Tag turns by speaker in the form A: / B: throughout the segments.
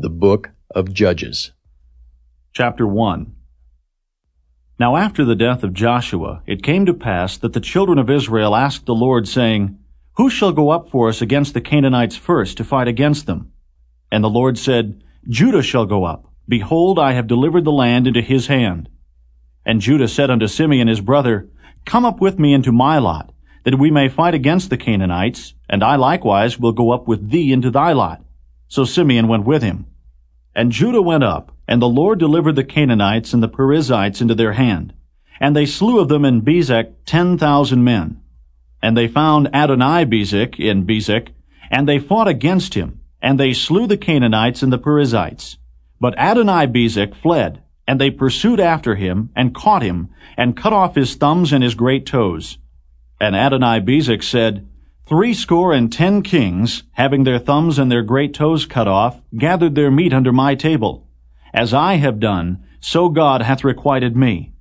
A: The Book of Judges.
B: Chapter 1 Now after the death of Joshua, it came to pass that the children of Israel asked the Lord, saying, Who shall go up for us against the Canaanites first to fight against them? And the Lord said, Judah shall go up. Behold, I have delivered the land into his hand. And Judah said unto Simeon his brother, Come up with me into my lot, that we may fight against the Canaanites, and I likewise will go up with thee into thy lot. So Simeon went with him. And Judah went up, and the Lord delivered the Canaanites and the Perizzites into their hand. And they slew of them in Bezek ten thousand men. And they found Adonibezek in Bezek, and they fought against him, and they slew the Canaanites and the Perizzites. But Adonibezek fled, and they pursued after him, and caught him, and cut off his thumbs and his great toes. And Adonibezek said, Threescore and ten kings, having their thumbs and their great toes cut off, gathered their meat under my table. As I have done, so God hath requited me.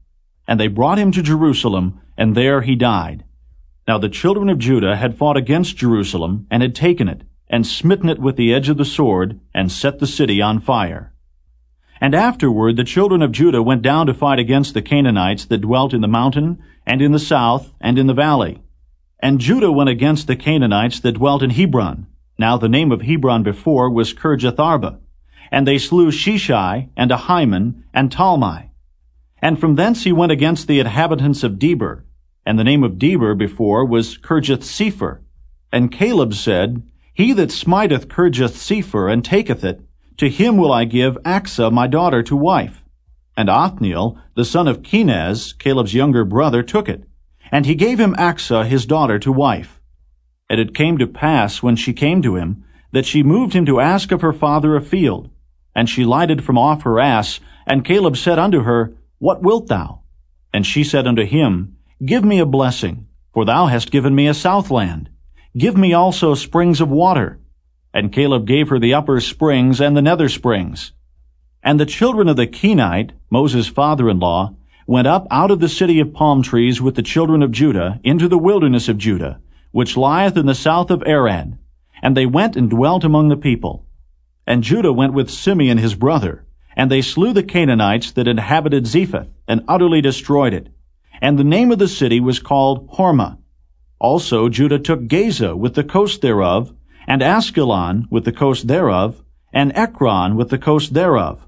B: And they brought him to Jerusalem, and there he died. Now the children of Judah had fought against Jerusalem, and had taken it, and smitten it with the edge of the sword, and set the city on fire. And afterward the children of Judah went down to fight against the Canaanites that dwelt in the mountain, and in the south, and in the valley. And Judah went against the Canaanites that dwelt in Hebron. Now the name of Hebron before was Kirjatharba. And they slew Sheshai, and Ahiman, and Talmai. And from thence he went against the inhabitants of Debir. And the name of Debir before was Kirjath-sepher. And Caleb said, He that smiteth Kirjath-sepher, and taketh it, to him will I give Achsah my daughter to wife. And Othniel, the son of Kenaz, Caleb's younger brother, took it. And he gave him Achsah his daughter to wife. And it came to pass, when she came to him, that she moved him to ask of her father a field. And she lighted from off her ass, and Caleb said unto her, What wilt thou? And she said unto him, Give me a blessing, for thou hast given me a southland. Give me also springs of water. And Caleb gave her the upper springs and the nether springs. And the children of the Kenite, Moses' father-in-law, went up out of the city of palm trees with the children of Judah into the wilderness of Judah, which lieth in the south of Arad. And they went and dwelt among the people. And Judah went with Simeon his brother, and they slew the Canaanites that inhabited Zephath, and utterly destroyed it. And the name of the city was called Hormah. Also Judah took Gaza with the coast thereof, and Askelon with the coast thereof, and Ekron with the coast thereof.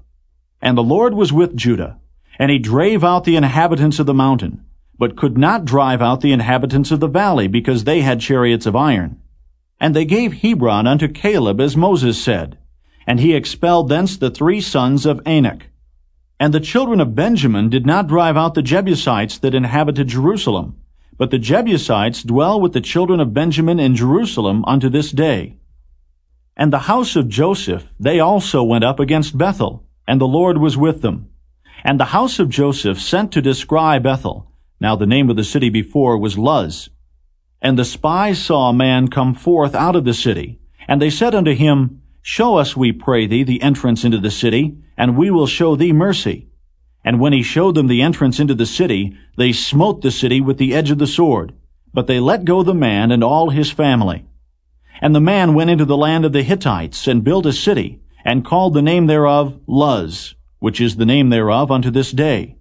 B: And the Lord was with Judah, and he drave out the inhabitants of the mountain, but could not drive out the inhabitants of the valley, because they had chariots of iron. And they gave Hebron unto Caleb, as Moses said, and he expelled thence the three sons of Anak. And the children of Benjamin did not drive out the Jebusites that inhabited Jerusalem, but the Jebusites dwell with the children of Benjamin in Jerusalem unto this day. And the house of Joseph, they also went up against Bethel, and the Lord was with them. And the house of Joseph sent to descry Bethel. Now the name of the city before was Luz. And the spies saw a man come forth out of the city. And they said unto him, Show us, we pray thee, the entrance into the city, and we will show thee mercy. And when he showed them the entrance into the city, they smote the city with the edge of the sword. But they let go the man and all his family. And the man went into the land of the Hittites, and built a city, and called the name thereof Luz which is the name thereof unto this day.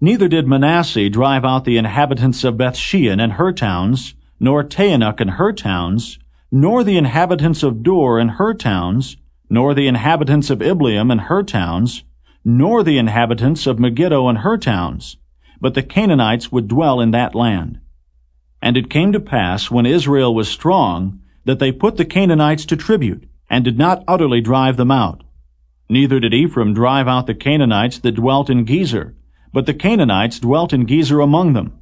B: Neither did Manasseh drive out the inhabitants of Bethshean and her towns, nor Taanach and her towns, nor the inhabitants of Dor and her towns, nor the inhabitants of Ibleam and her towns, nor the inhabitants of Megiddo and her towns, but the Canaanites would dwell in that land. And it came to pass, when Israel was strong, that they put the Canaanites to tribute, and did not utterly drive them out. Neither did Ephraim drive out the Canaanites that dwelt in Gezer, but the Canaanites dwelt in Gezer among them.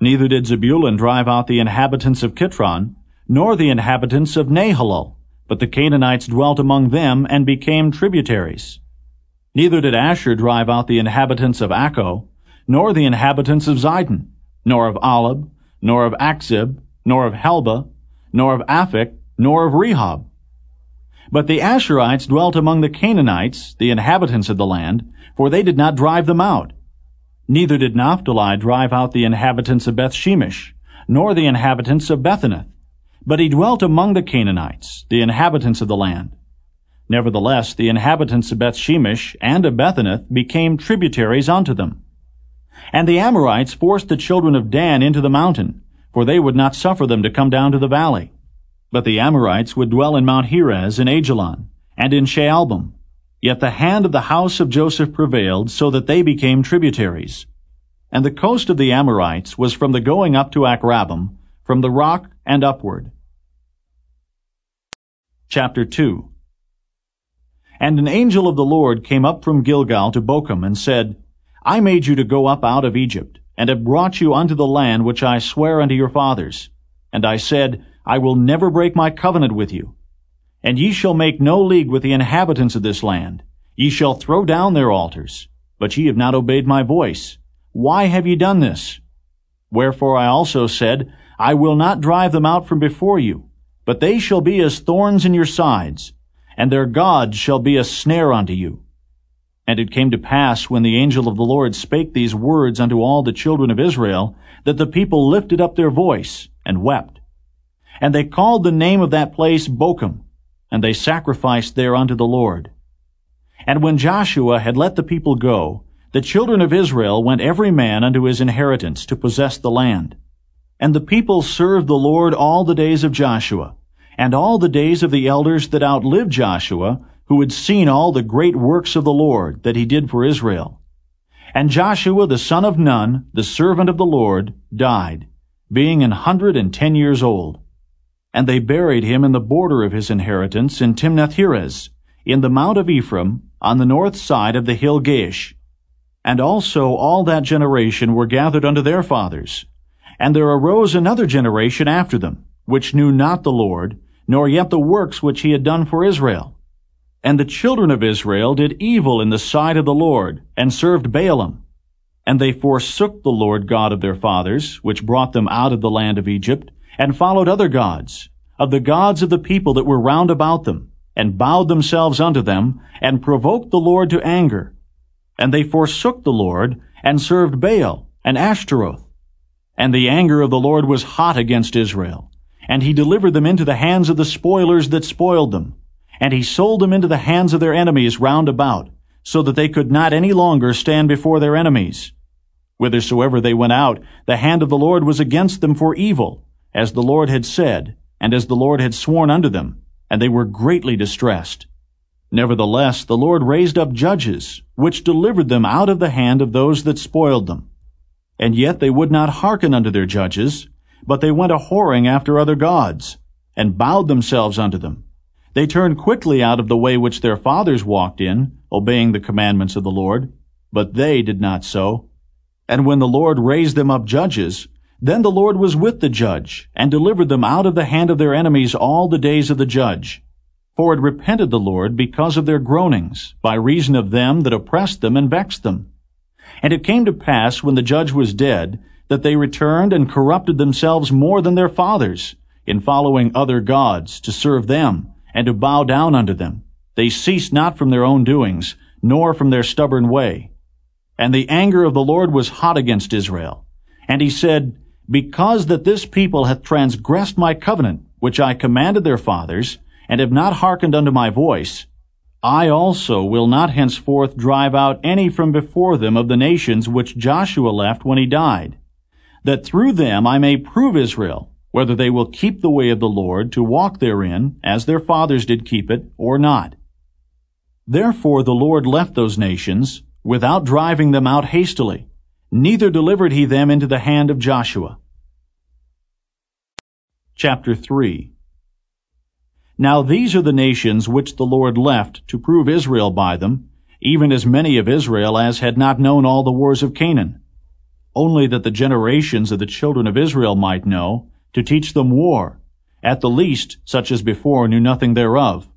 B: Neither did Zebulun drive out the inhabitants of Kitron, nor the inhabitants of Nahalol, but the Canaanites dwelt among them and became tributaries. Neither did Asher drive out the inhabitants of Accho, nor the inhabitants of Zidon, nor of Ahlab, nor of Achzib, nor of Helba, nor of Aphik, nor of Rehob. But the Asherites dwelt among the Canaanites, the inhabitants of the land, for they did not drive them out. Neither did Naphtali drive out the inhabitants of Bethshemesh, nor the inhabitants of Bethanath. But he dwelt among the Canaanites, the inhabitants of the land. Nevertheless, the inhabitants of Bethshemesh and of Bethanath became tributaries unto them. And the Amorites forced the children of Dan into the mountain, for they would not suffer them to come down to the valley. But the Amorites would dwell in Mount Heres in Ajalon, and in Shaalbim. Yet the hand of the house of Joseph prevailed, so that they became tributaries. And the coast of the Amorites was from the going up to Akrabbim, from the rock and upward. Chapter 2 And an angel of the Lord came up from Gilgal to Bochim, and said, I made you to go up out of Egypt, and have brought you unto the land which I swear unto your fathers. And I said, I will never break my covenant with you. And ye shall make no league with the inhabitants of this land. Ye shall throw down their altars. But ye have not obeyed my voice. Why have ye done this? Wherefore I also said, I will not drive them out from before you, but they shall be as thorns in your sides, and their gods shall be a snare unto you. And it came to pass, when the angel of the Lord spake these words unto all the children of Israel, that the people lifted up their voice and wept. And they called the name of that place Bochim, and they sacrificed there unto the Lord. And when Joshua had let the people go, the children of Israel went every man unto his inheritance to possess the land. And the people served the Lord all the days of Joshua, and all the days of the elders that outlived Joshua, who had seen all the great works of the Lord that he did for Israel. And Joshua the son of Nun, the servant of the Lord, died, being an hundred and ten years old. And they buried him in the border of his inheritance in Timnath-Heres, in the mount of Ephraim, on the north side of the hill Gaash. And also all that generation were gathered unto their fathers. And there arose another generation after them, which knew not the Lord, nor yet the works which he had done for Israel. And the children of Israel did evil in the sight of the Lord, and served Baalim. And they forsook the Lord God of their fathers, which brought them out of the land of Egypt, and followed other gods, of the gods of the people that were round about them, and bowed themselves unto them, and provoked the Lord to anger. And they forsook the Lord, and served Baal and Ashtaroth. And the anger of the Lord was hot against Israel, and he delivered them into the hands of the spoilers that spoiled them, and he sold them into the hands of their enemies round about, so that they could not any longer stand before their enemies. Whithersoever they went out, the hand of the Lord was against them for evil, as the Lord had said, and as the Lord had sworn unto them, and they were greatly distressed. Nevertheless, the Lord raised up judges, which delivered them out of the hand of those that spoiled them. And yet they would not hearken unto their judges, but they went a whoring after other gods, and bowed themselves unto them. They turned quickly out of the way which their fathers walked in, obeying the commandments of the Lord, but they did not so. And when the Lord raised them up judges, then the Lord was with the judge, and delivered them out of the hand of their enemies all the days of the judge. For it repented the Lord because of their groanings, by reason of them that oppressed them and vexed them. And it came to pass, when the judge was dead, that they returned and corrupted themselves more than their fathers, in following other gods, to serve them, and to bow down unto them. They ceased not from their own doings, nor from their stubborn way. And the anger of the Lord was hot against Israel. And he said, because that this people hath transgressed my covenant, which I commanded their fathers, and have not hearkened unto my voice, I also will not henceforth drive out any from before them of the nations which Joshua left when he died, that through them I may prove Israel, whether they will keep the way of the Lord to walk therein, as their fathers did keep it, or not. Therefore the Lord left those nations, without driving them out hastily, neither delivered he them into the hand of Joshua. Chapter 3 Now these are the nations which the Lord left to prove Israel by them, even as many of Israel as had not known all the wars of Canaan, only that the generations of the children of Israel might know, to teach them war, at the least such as before knew nothing thereof,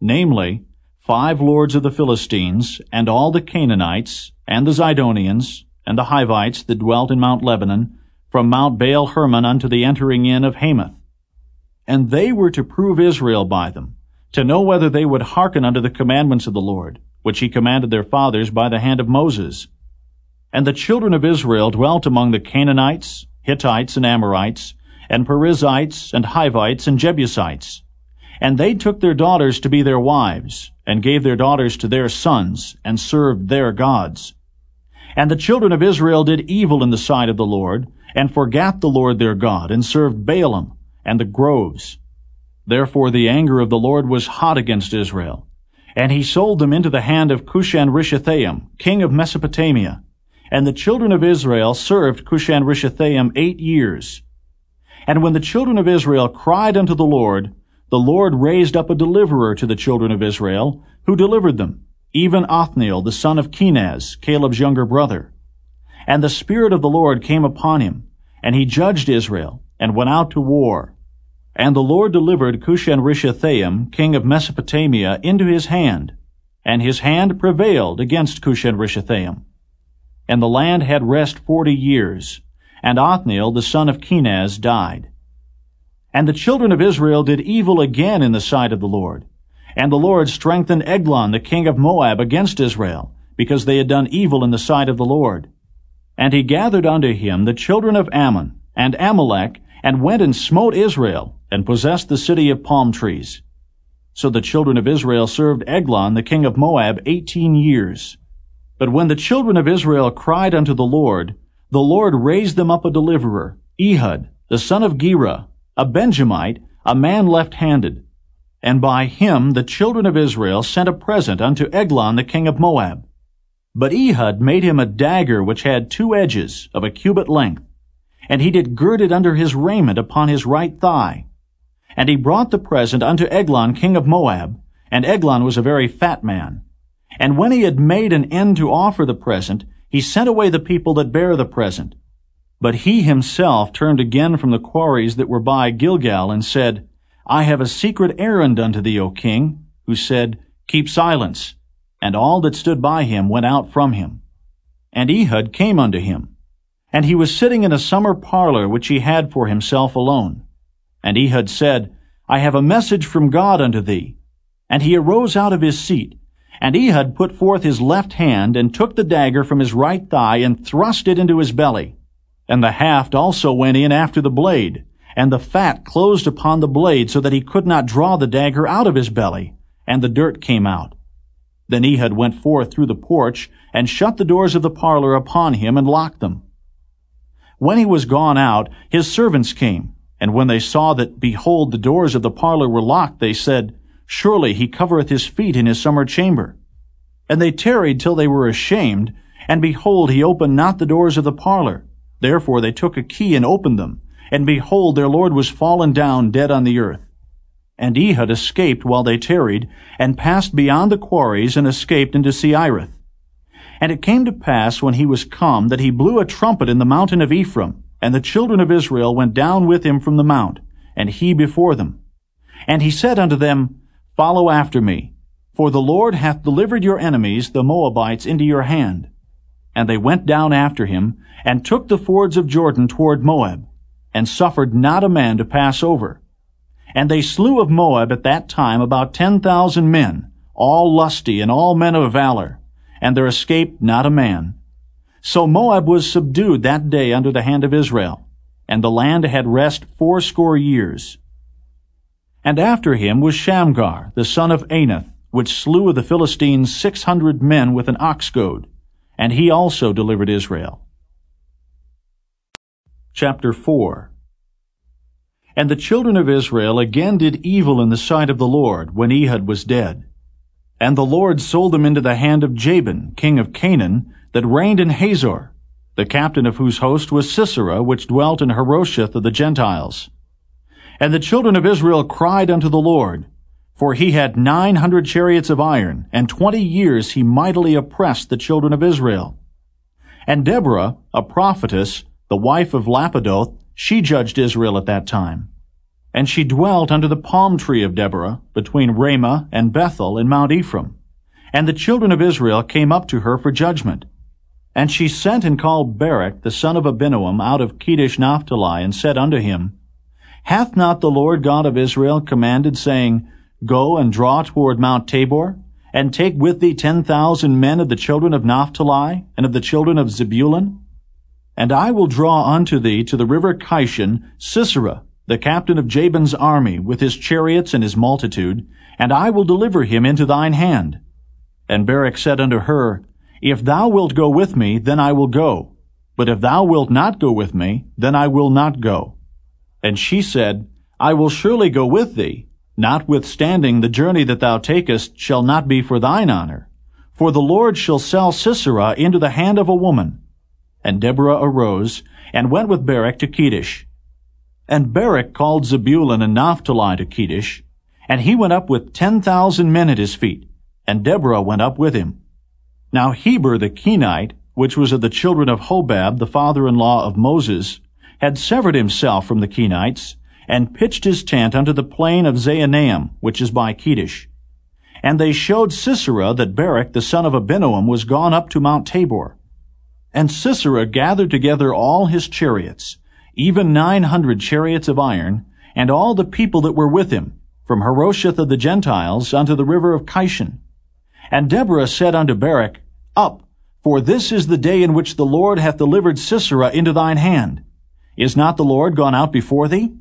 B: namely, five lords of the Philistines, and all the Canaanites, and the Zidonians, and the Hivites that dwelt in Mount Lebanon, from Mount Baal Hermon unto the entering in of Hamath. And they were to prove Israel by them, to know whether they would hearken unto the commandments of the Lord, which he commanded their fathers by the hand of Moses. And the children of Israel dwelt among the Canaanites, Hittites, and Amorites, and Perizzites, and Hivites, and Jebusites. And they took their daughters to be their wives, and gave their daughters to their sons, and served their gods. And the children of Israel did evil in the sight of the Lord, and forgat the Lord their God, and served Baalim, and the groves. Therefore the anger of the Lord was hot against Israel. And he sold them into the hand of Cushan-Rishathaim, king of Mesopotamia. And the children of Israel served Cushan-Rishathaim eight years. And when the children of Israel cried unto the Lord, the Lord raised up a deliverer to the children of Israel, who delivered them, even Othniel the son of Kenaz, Caleb's younger brother. And the Spirit of the Lord came upon him, and he judged Israel, and went out to war. And the Lord delivered Cushan-Rishathaim, king of Mesopotamia, into his hand, and his hand prevailed against Cushan-Rishathaim. And the land had rest forty years, and Othniel the son of Kenaz died. And the children of Israel did evil again in the sight of the Lord. And the Lord strengthened Eglon the king of Moab against Israel, because they had done evil in the sight of the Lord. And he gathered unto him the children of Ammon, and Amalek, and went and smote Israel, and possessed the city of palm trees. So the children of Israel served Eglon the king of Moab eighteen years. But when the children of Israel cried unto the Lord, the Lord raised them up a deliverer, Ehud, the son of Gera, a Benjamite, a man left-handed. And by him the children of Israel sent a present unto Eglon the king of Moab. But Ehud made him a dagger which had two edges of a cubit length, and he did gird it under his raiment upon his right thigh. And he brought the present unto Eglon king of Moab, and Eglon was a very fat man. And when he had made an end to offer the present, he sent away the people that bare the present, but he himself turned again from the quarries that were by Gilgal and said, I have a secret errand unto thee, O king, who said, Keep silence. And all that stood by him went out from him. And Ehud came unto him. And he was sitting in a summer parlor which he had for himself alone. And Ehud said, I have a message from God unto thee. And he arose out of his seat. And Ehud put forth his left hand, and took the dagger from his right thigh, and thrust it into his belly. And the haft also went in after the blade, and the fat closed upon the blade so that he could not draw the dagger out of his belly, and the dirt came out. Then Ehud went forth through the porch, and shut the doors of the parlor upon him, and locked them. When he was gone out, his servants came, and when they saw that, behold, the doors of the parlor were locked, they said, Surely he covereth his feet in his summer chamber. And they tarried till they were ashamed, and behold, he opened not the doors of the parlor. Therefore they took a key and opened them, and behold, their Lord was fallen down dead on the earth. And Ehud escaped while they tarried, and passed beyond the quarries, and escaped into Seirath. And it came to pass when he was come that he blew a trumpet in the mountain of Ephraim, and the children of Israel went down with him from the mount, and he before them. And he said unto them, Follow after me, for the Lord hath delivered your enemies, the Moabites, into your hand. And they went down after him, and took the fords of Jordan toward Moab, and suffered not a man to pass over. And they slew of Moab at that time about ten thousand men, all lusty and all men of valor, and there escaped not a man. So Moab was subdued that day under the hand of Israel, and the land had rest fourscore years. And after him was Shamgar, the son of Anath, which slew of the Philistines six hundred men with an ox goad, and he also delivered Israel. Chapter 4 And the children of Israel again did evil in the sight of the Lord when Ehud was dead. And the Lord sold them into the hand of Jabin, king of Canaan, that reigned in Hazor, the captain of whose host was Sisera, which dwelt in Harosheth of the Gentiles. And the children of Israel cried unto the Lord, for he had nine hundred chariots of iron, and twenty years he mightily oppressed the children of Israel. And Deborah, a prophetess, the wife of Lapidoth, she judged Israel at that time. And she dwelt under the palm tree of Deborah, between Ramah and Bethel in Mount Ephraim. And the children of Israel came up to her for judgment. And she sent and called Barak, the son of Abinoam, out of Kedesh Naphtali, and said unto him, Hath not the Lord God of Israel commanded, saying, Go and draw toward Mount Tabor, and take with thee ten thousand men of the children of Naphtali, and of the children of Zebulun? And I will draw unto thee to the river Kishon Sisera, the captain of Jabin's army, with his chariots and his multitude, and I will deliver him into thine hand. And Barak said unto her, If thou wilt go with me, then I will go. But if thou wilt not go with me, then I will not go. And she said, I will surely go with thee, notwithstanding the journey that thou takest shall not be for thine honor. For the Lord shall sell Sisera into the hand of a woman. And Deborah arose, and went with Barak to Kedesh. And Barak called Zebulun and Naphtali to Kedesh, and he went up with ten thousand men at his feet, and Deborah went up with him. Now Heber the Kenite, which was of the children of Hobab, the father-in-law of Moses, had severed himself from the Kenites, and pitched his tent unto the plain of Zaanaim, which is by Kedesh. And they showed Sisera that Barak the son of Abinoam was gone up to Mount Tabor. And Sisera gathered together all his chariots, even nine hundred chariots of iron, and all the people that were with him, from Harosheth of the Gentiles unto the river of Kishon. And Deborah said unto Barak, Up, for this is the day in which the Lord hath delivered Sisera into thine hand. Is not the Lord gone out before thee?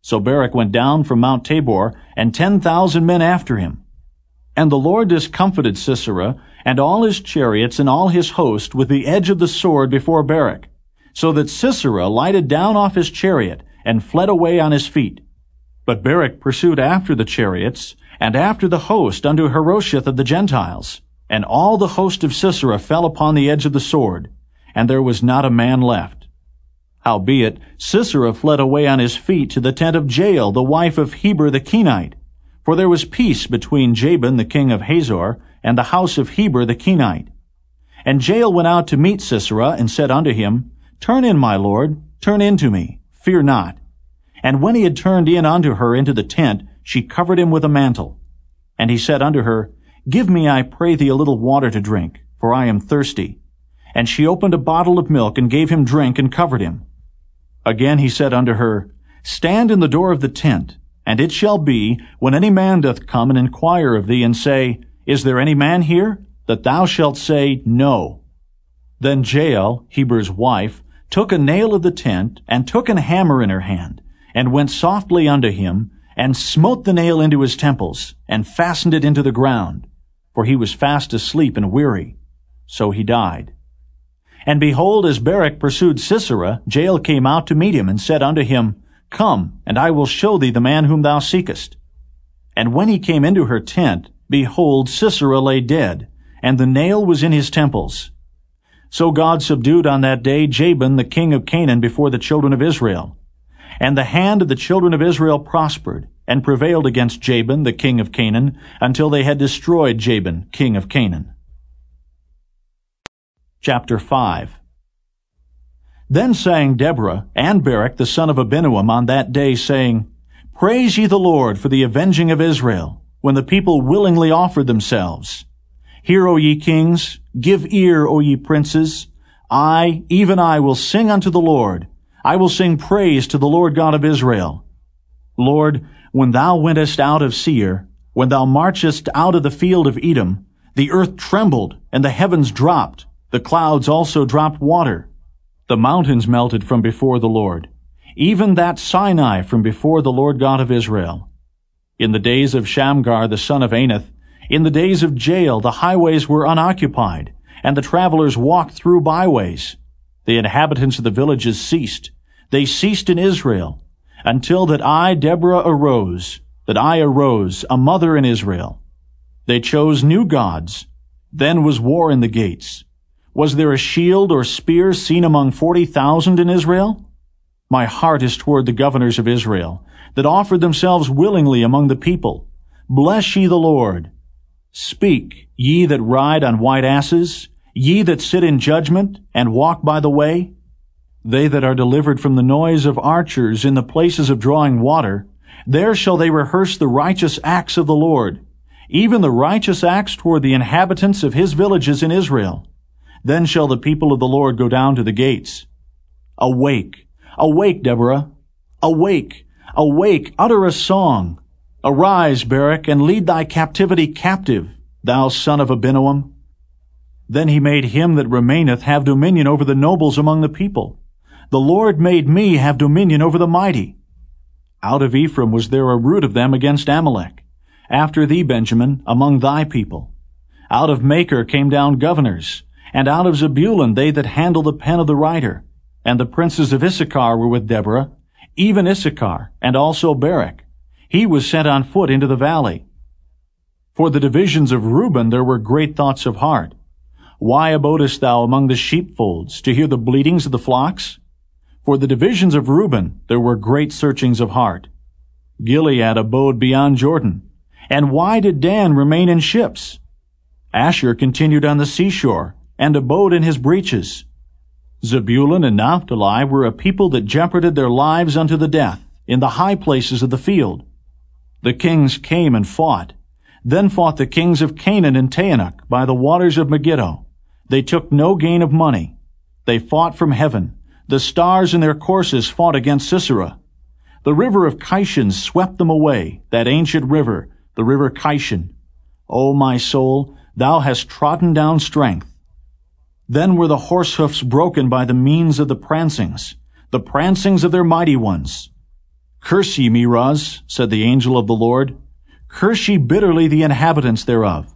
B: So Barak went down from Mount Tabor, and ten thousand men after him. And the Lord discomfited Sisera, and all his chariots and all his host with the edge of the sword before Barak, so that Sisera lighted down off his chariot, and fled away on his feet. But Barak pursued after the chariots, and after the host unto Harosheth of the Gentiles. And all the host of Sisera fell upon the edge of the sword, and there was not a man left. Howbeit, Sisera fled away on his feet to the tent of Jael, the wife of Heber the Kenite. For there was peace between Jabin the king of Hazor and the house of Heber the Kenite. And Jael went out to meet Sisera, and said unto him, Turn in, my lord, turn in to me, fear not. And when he had turned in unto her into the tent, she covered him with a mantle. And he said unto her, Give me, I pray thee, a little water to drink, for I am thirsty. And she opened a bottle of milk, and gave him drink, and covered him. Again he said unto her, Stand in the door of the tent, and it shall be, when any man doth come and inquire of thee, and say, Is there any man here? that thou shalt say, No. Then Jael, Heber's wife, took a nail of the tent, and took an hammer in her hand, and went softly unto him, and smote the nail into his temples, and fastened it into the ground, for he was fast asleep and weary. So he died. And behold, as Barak pursued Sisera, Jael came out to meet him, and said unto him, Come, and I will show thee the man whom thou seekest. And when he came into her tent, behold, Sisera lay dead, and the nail was in his temples. So God subdued on that day Jabin the king of Canaan before the children of Israel. And the hand of the children of Israel prospered, and prevailed against Jabin the king of Canaan, until they had destroyed Jabin king of Canaan. Chapter 5 Then sang Deborah and Barak the son of Abinoam on that day, saying, Praise ye the Lord for the avenging of Israel, when the people willingly offered themselves. Hear, O ye kings, give ear, O ye princes. I, even I, will sing unto the Lord. I will sing praise to the Lord God of Israel. Lord, when thou wentest out of Seir, when thou marchest out of the field of Edom, the earth trembled, and the heavens dropped, the clouds also dropped water. The mountains melted from before the Lord, even that Sinai from before the Lord God of Israel. In the days of Shamgar the son of Anath, in the days of Jael the highways were unoccupied, and the travelers walked through byways. The inhabitants of the villages ceased. They ceased in Israel, until that I, Deborah, arose, that I arose, a mother in Israel. They chose new gods. Then was war in the gates. Was there a shield or spear seen among forty thousand in Israel? My heart is toward the governors of Israel, that offered themselves willingly among the people. Bless ye the Lord. Speak, ye that ride on white asses, ye that sit in judgment, and walk by the way. They that are delivered from the noise of archers in the places of drawing water, there shall they rehearse the righteous acts of the Lord, even the righteous acts toward the inhabitants of his villages in Israel. Then shall the people of the Lord go down to the gates. Awake, awake, Deborah. Awake, awake, utter a song. Arise, Barak, and lead thy captivity captive, thou son of Abinoam. Then he made him that remaineth have dominion over the nobles among the people. The Lord made me have dominion over the mighty. Out of Ephraim was there a root of them against Amalek. After thee, Benjamin, among thy people. Out of Machir came down governors, and out of Zebulun they that handle the pen of the writer. And the princes of Issachar were with Deborah, even Issachar, and also Barak. He was sent on foot into the valley. For the divisions of Reuben there were great thoughts of heart. Why abodest thou among the sheepfolds, to hear the bleatings of the flocks? For the divisions of Reuben there were great searchings of heart. Gilead abode beyond Jordan. And why did Dan remain in ships? Asher continued on the seashore, and abode in his breaches. Zebulun and Naphtali were a people that jeoparded their lives unto the death, in the high places of the field. The kings came and fought. Then fought the kings of Canaan and Taanach by the waters of Megiddo. They took no gain of money. They fought from heaven. The stars in their courses fought against Sisera. The river of Kishon swept them away, that ancient river, the river Kishon. O my soul, thou hast trodden down strength. Then were the horse hoofs broken by the means of the prancings, the prancings of their mighty ones. Curse ye Meroz, said the angel of the Lord. Curse ye bitterly the inhabitants thereof,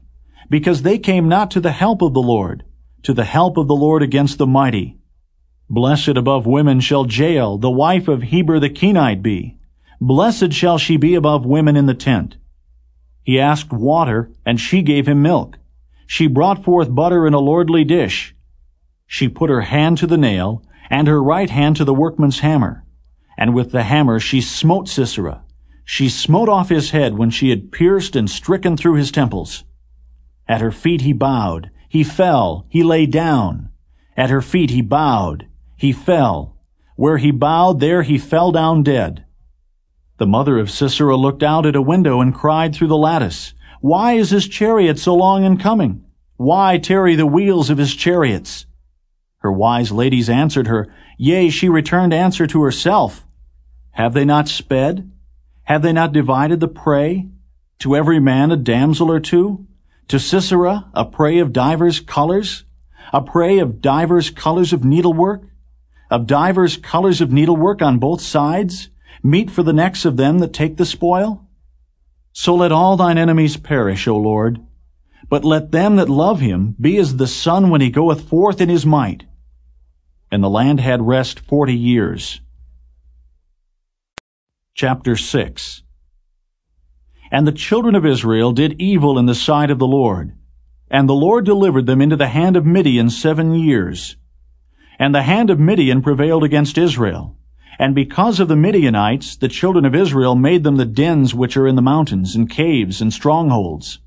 B: because they came not to the help of the Lord, to the help of the Lord against the mighty. Blessed above women shall Jael, the wife of Heber the Kenite, be. Blessed shall she be above women in the tent. He asked water, and she gave him milk. She brought forth butter in a lordly dish. She put her hand to the nail, and her right hand to the workman's hammer. And with the hammer she smote Sisera. She smote off his head when she had pierced and stricken through his temples. At her feet he bowed. He fell. He lay down. At her feet he bowed. He fell. Where he bowed, there he fell down dead. The mother of Sisera looked out at a window and cried through the lattice, Why is his chariot so long in coming? Why tarry the wheels of his chariots? Her wise ladies answered her, Yea, she returned answer to herself. Have they not sped? Have they not divided the prey? To every man a damsel or two? To Sisera a prey of divers colors? A prey of divers colors of needlework? Of divers colors of needlework on both sides? Meat for the necks of them that take the spoil? So let all thine enemies perish, O Lord. But let them that love him be as the sun when he goeth forth in his might. And the land had rest forty years. Chapter 6 And the children of Israel did evil in the sight of the Lord. And the Lord delivered them into the hand of Midian seven years. And the hand of Midian prevailed against Israel. And because of the Midianites, the children of Israel made them the dens which are in the mountains, and caves, and strongholds.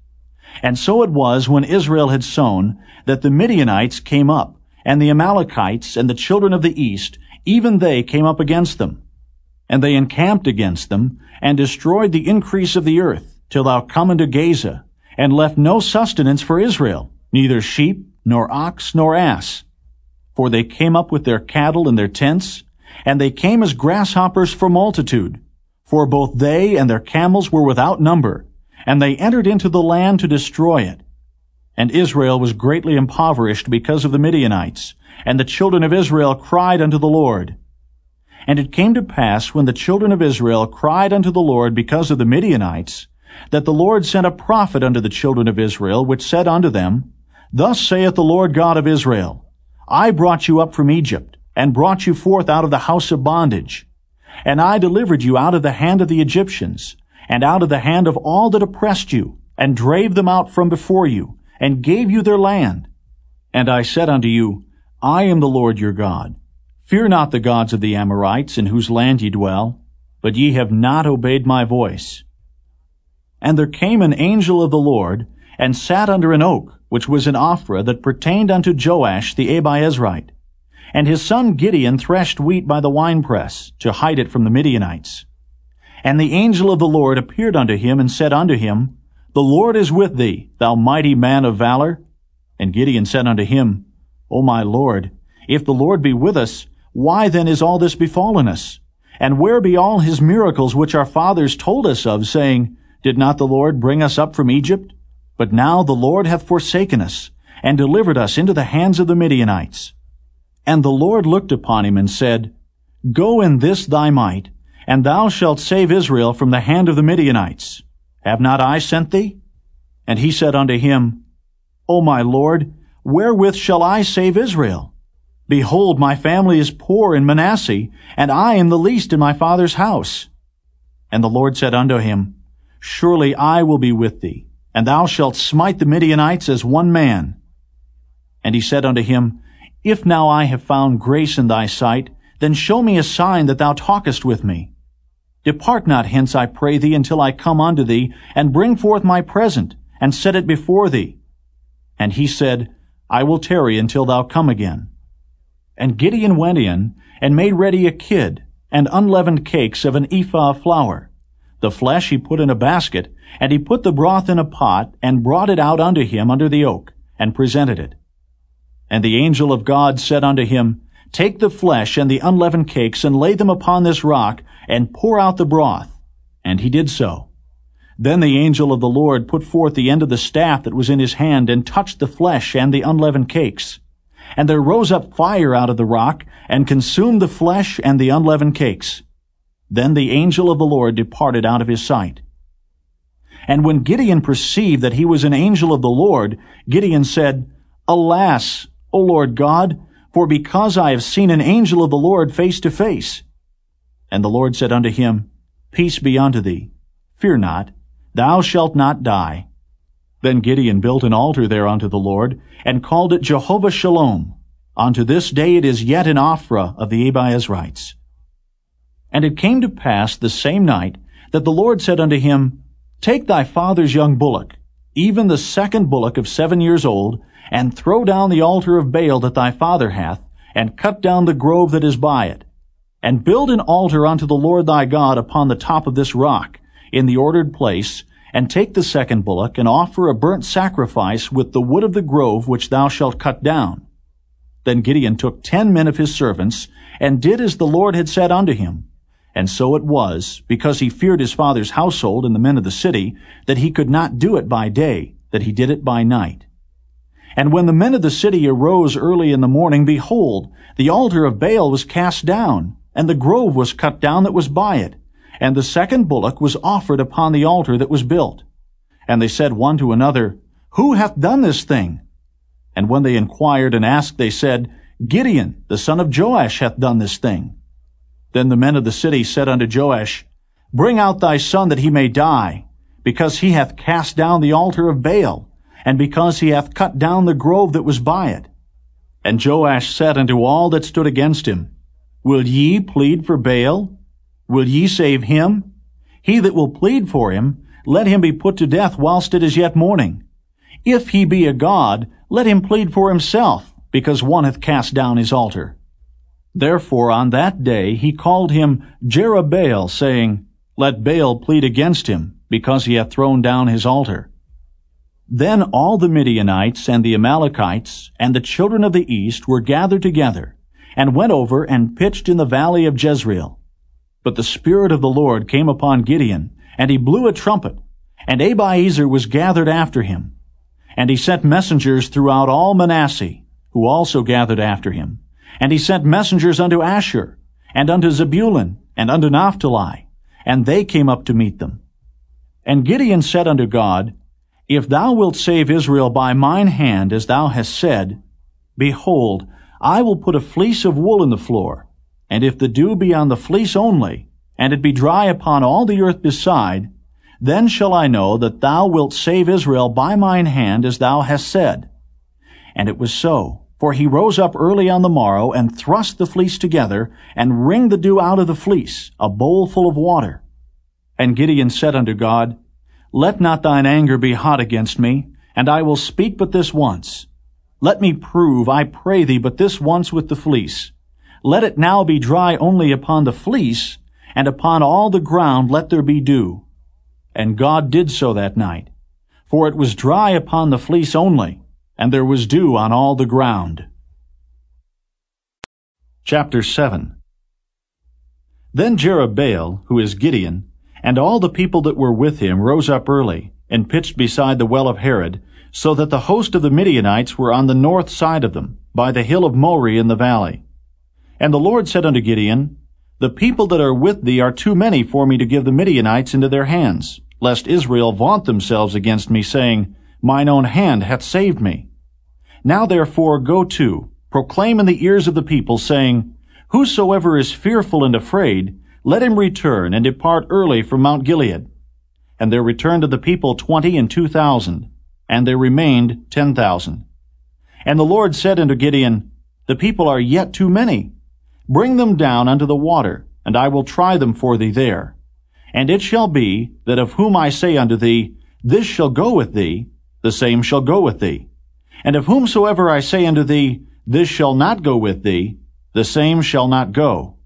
B: And so it was when Israel had sown, that the Midianites came up, and the Amalekites, and the children of the east, even they came up against them. And they encamped against them, and destroyed the increase of the earth, till thou come unto Gaza, and left no sustenance for Israel, neither sheep, nor ox, nor ass. For they came up with their cattle and their tents, and they came as grasshoppers for multitude. For both they and their camels were without number, and they entered into the land to destroy it. And Israel was greatly impoverished because of the Midianites, and the children of Israel cried unto the Lord. And it came to pass, when the children of Israel cried unto the Lord because of the Midianites, that the Lord sent a prophet unto the children of Israel, which said unto them, Thus saith the Lord God of Israel, I brought you up from Egypt, and brought you forth out of the house of bondage. And I delivered you out of the hand of the Egyptians, and out of the hand of all that oppressed you, and drave them out from before you, and gave you their land. And I said unto you, I am the Lord your God. Fear not the gods of the Amorites, in whose land ye dwell, but ye have not obeyed my voice. And there came an angel of the Lord, and sat under an oak, which was in Ophrah, that pertained unto Joash the Abiezrite. And his son Gideon threshed wheat by the winepress, to hide it from the Midianites. And the angel of the Lord appeared unto him, and said unto him, The Lord is with thee, thou mighty man of valor. And Gideon said unto him, O my Lord, if the Lord be with us, why then is all this befallen us? And where be all his miracles which our fathers told us of, saying, Did not the Lord bring us up from Egypt? But now the Lord hath forsaken us, and delivered us into the hands of the Midianites. And the Lord looked upon him and said, Go in this thy might, and thou shalt save Israel from the hand of the Midianites. Have not I sent thee? And he said unto him, O my Lord, wherewith shall I save Israel? Behold, my family is poor in Manasseh, and I am the least in my father's house. And the Lord said unto him, Surely I will be with thee, and thou shalt smite the Midianites as one man. And he said unto him, If now I have found grace in thy sight, then show me a sign that thou talkest with me. Depart not hence, I pray thee, until I come unto thee, and bring forth my present, and set it before thee. And he said, I will tarry until thou come again. And Gideon went in, and made ready a kid, and unleavened cakes of an ephah flour. The flesh he put in a basket, and he put the broth in a pot, and brought it out unto him under the oak, and presented it. And the angel of God said unto him, Take the flesh and the unleavened cakes, and lay them upon this rock, and pour out the broth. And he did so. Then the angel of the Lord put forth the end of the staff that was in his hand, and touched the flesh and the unleavened cakes. And there rose up fire out of the rock, and consumed the flesh and the unleavened cakes. Then the angel of the Lord departed out of his sight. And when Gideon perceived that he was an angel of the Lord, Gideon said, Alas, O Lord God, for because I have seen an angel of the Lord face to face. And the Lord said unto him, Peace be unto thee. Fear not. Thou shalt not die. Then Gideon built an altar there unto the Lord, and called it Jehovah Shalom. Unto this day it is yet in Ophrah of the Abiezrites. And it came to pass the same night that the Lord said unto him, Take thy father's young bullock, even the second bullock of seven years old, and throw down the altar of Baal that thy father hath, and cut down the grove that is by it, and build an altar unto the Lord thy God upon the top of this rock, in the ordered place, and take the second bullock, and offer a burnt sacrifice with the wood of the grove which thou shalt cut down. Then Gideon took ten men of his servants, and did as the Lord had said unto him. And so it was, because he feared his father's household and the men of the city, that he could not do it by day, that he did it by night. And when the men of the city arose early in the morning, behold, the altar of Baal was cast down, and the grove was cut down that was by it, and the second bullock was offered upon the altar that was built. And they said one to another, Who hath done this thing? And when they inquired and asked, they said, Gideon, the son of Joash, hath done this thing. Then the men of the city said unto Joash, Bring out thy son that he may die, because he hath cast down the altar of Baal, and because he hath cut down the grove that was by it. And Joash said unto all that stood against him, Will ye plead for Baal? Will ye save him? He that will plead for him, let him be put to death whilst it is yet morning. If he be a god, let him plead for himself, because one hath cast down his altar. Therefore on that day he called him Jerubbaal, saying, Let Baal plead against him, because he hath thrown down his altar. Then all the Midianites and the Amalekites and the children of the east were gathered together, and went over and pitched in the valley of Jezreel. But the Spirit of the Lord came upon Gideon, and he blew a trumpet, and Abiezer was gathered after him. And he sent messengers throughout all Manasseh, who also gathered after him. And he sent messengers unto Asher, and unto Zebulun, and unto Naphtali, and they came up to meet them. And Gideon said unto God, if thou wilt save Israel by mine hand, as thou hast said, behold, I will put a fleece of wool in the floor, and if the dew be on the fleece only, and it be dry upon all the earth beside, then shall I know that thou wilt save Israel by mine hand, as thou hast said. And it was so. For he rose up early on the morrow, and thrust the fleece together, and wring the dew out of the fleece, a bowl full of water. And Gideon said unto God, let not thine anger be hot against me, and I will speak but this once. Let me prove, I pray thee, but this once with the fleece. Let it now be dry only upon the fleece, and upon all the ground let there be dew. And God did so that night. For it was dry upon the fleece only, and there was dew on all the ground. Chapter 7 Then Jerubbaal, who is Gideon, and all the people that were with him rose up early, and pitched beside the well of Harod, so that the host of the Midianites were on the north side of them, by the hill of Moreh in the valley. And the Lord said unto Gideon, The people that are with thee are too many for me to give the Midianites into their hands, lest Israel vaunt themselves against me, saying, Mine own hand hath saved me. Now therefore go to, proclaim in the ears of the people, saying, Whosoever is fearful and afraid, let him return and depart early from Mount Gilead. And there returned to the people twenty and two thousand, and there remained ten thousand. And the Lord said unto Gideon, The people are yet too many. Bring them down unto the water, and I will try them for thee there. And it shall be, that of whom I say unto thee, This shall go with thee, the same shall go with thee. And of whomsoever I say unto thee, This shall not go with thee, the same shall not go.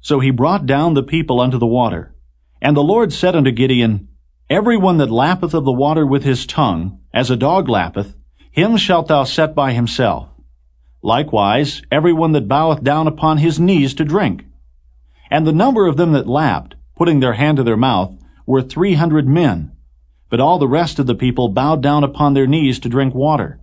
B: So he brought down the people unto the water. And the Lord said unto Gideon, Every one that lappeth of the water with his tongue, as a dog lappeth, him shalt thou set by himself. Likewise, every one that boweth down upon his knees to drink. And the number of them that lapped, putting their hand to their mouth, were three hundred men. But all the rest of the people bowed down upon their knees to drink water.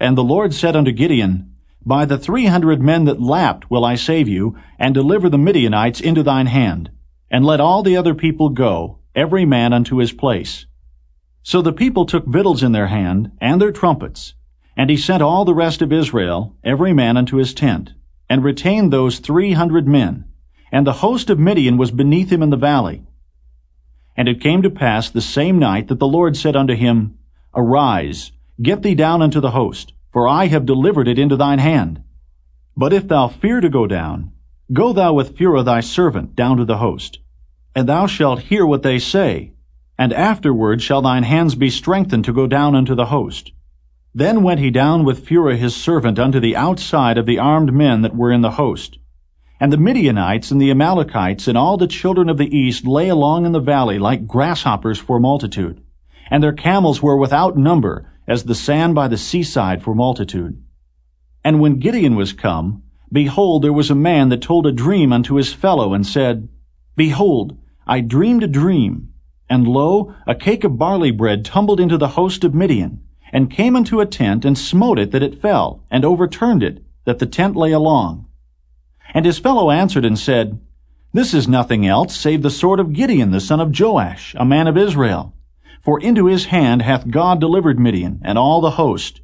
B: And the Lord said unto Gideon, By the three hundred men that lapped will I save you, and deliver the Midianites into thine hand. And let all the other people go, every man unto his place. So the people took victuals in their hand, and their trumpets, and he sent all the rest of Israel, every man unto his tent, and retained those three hundred men. And the host of Midian was beneath him in the valley. And it came to pass the same night that the Lord said unto him, Arise, get thee down unto the host, for I have delivered it into thine hand. But if thou fear to go down, go thou with Phurah thy servant down to the host and thou shalt hear what they say, and afterward shall thine hands be strengthened to go down unto the host. Then went he down with Phurah his servant unto the outside of the armed men that were in the host. And the Midianites and the Amalekites and all the children of the east lay along in the valley like grasshoppers for multitude, and their camels were without number, as the sand by the seaside for multitude. And when Gideon was come, behold, there was a man that told a dream unto his fellow, and said, Behold, I dreamed a dream, and lo, a cake of barley bread tumbled into the host of Midian, and came into a tent, and smote it that it fell, and overturned it, that the tent lay along. And his fellow answered and said, This is nothing else save the sword of Gideon the son of Joash, a man of Israel. For into his hand hath God delivered Midian, and all the host.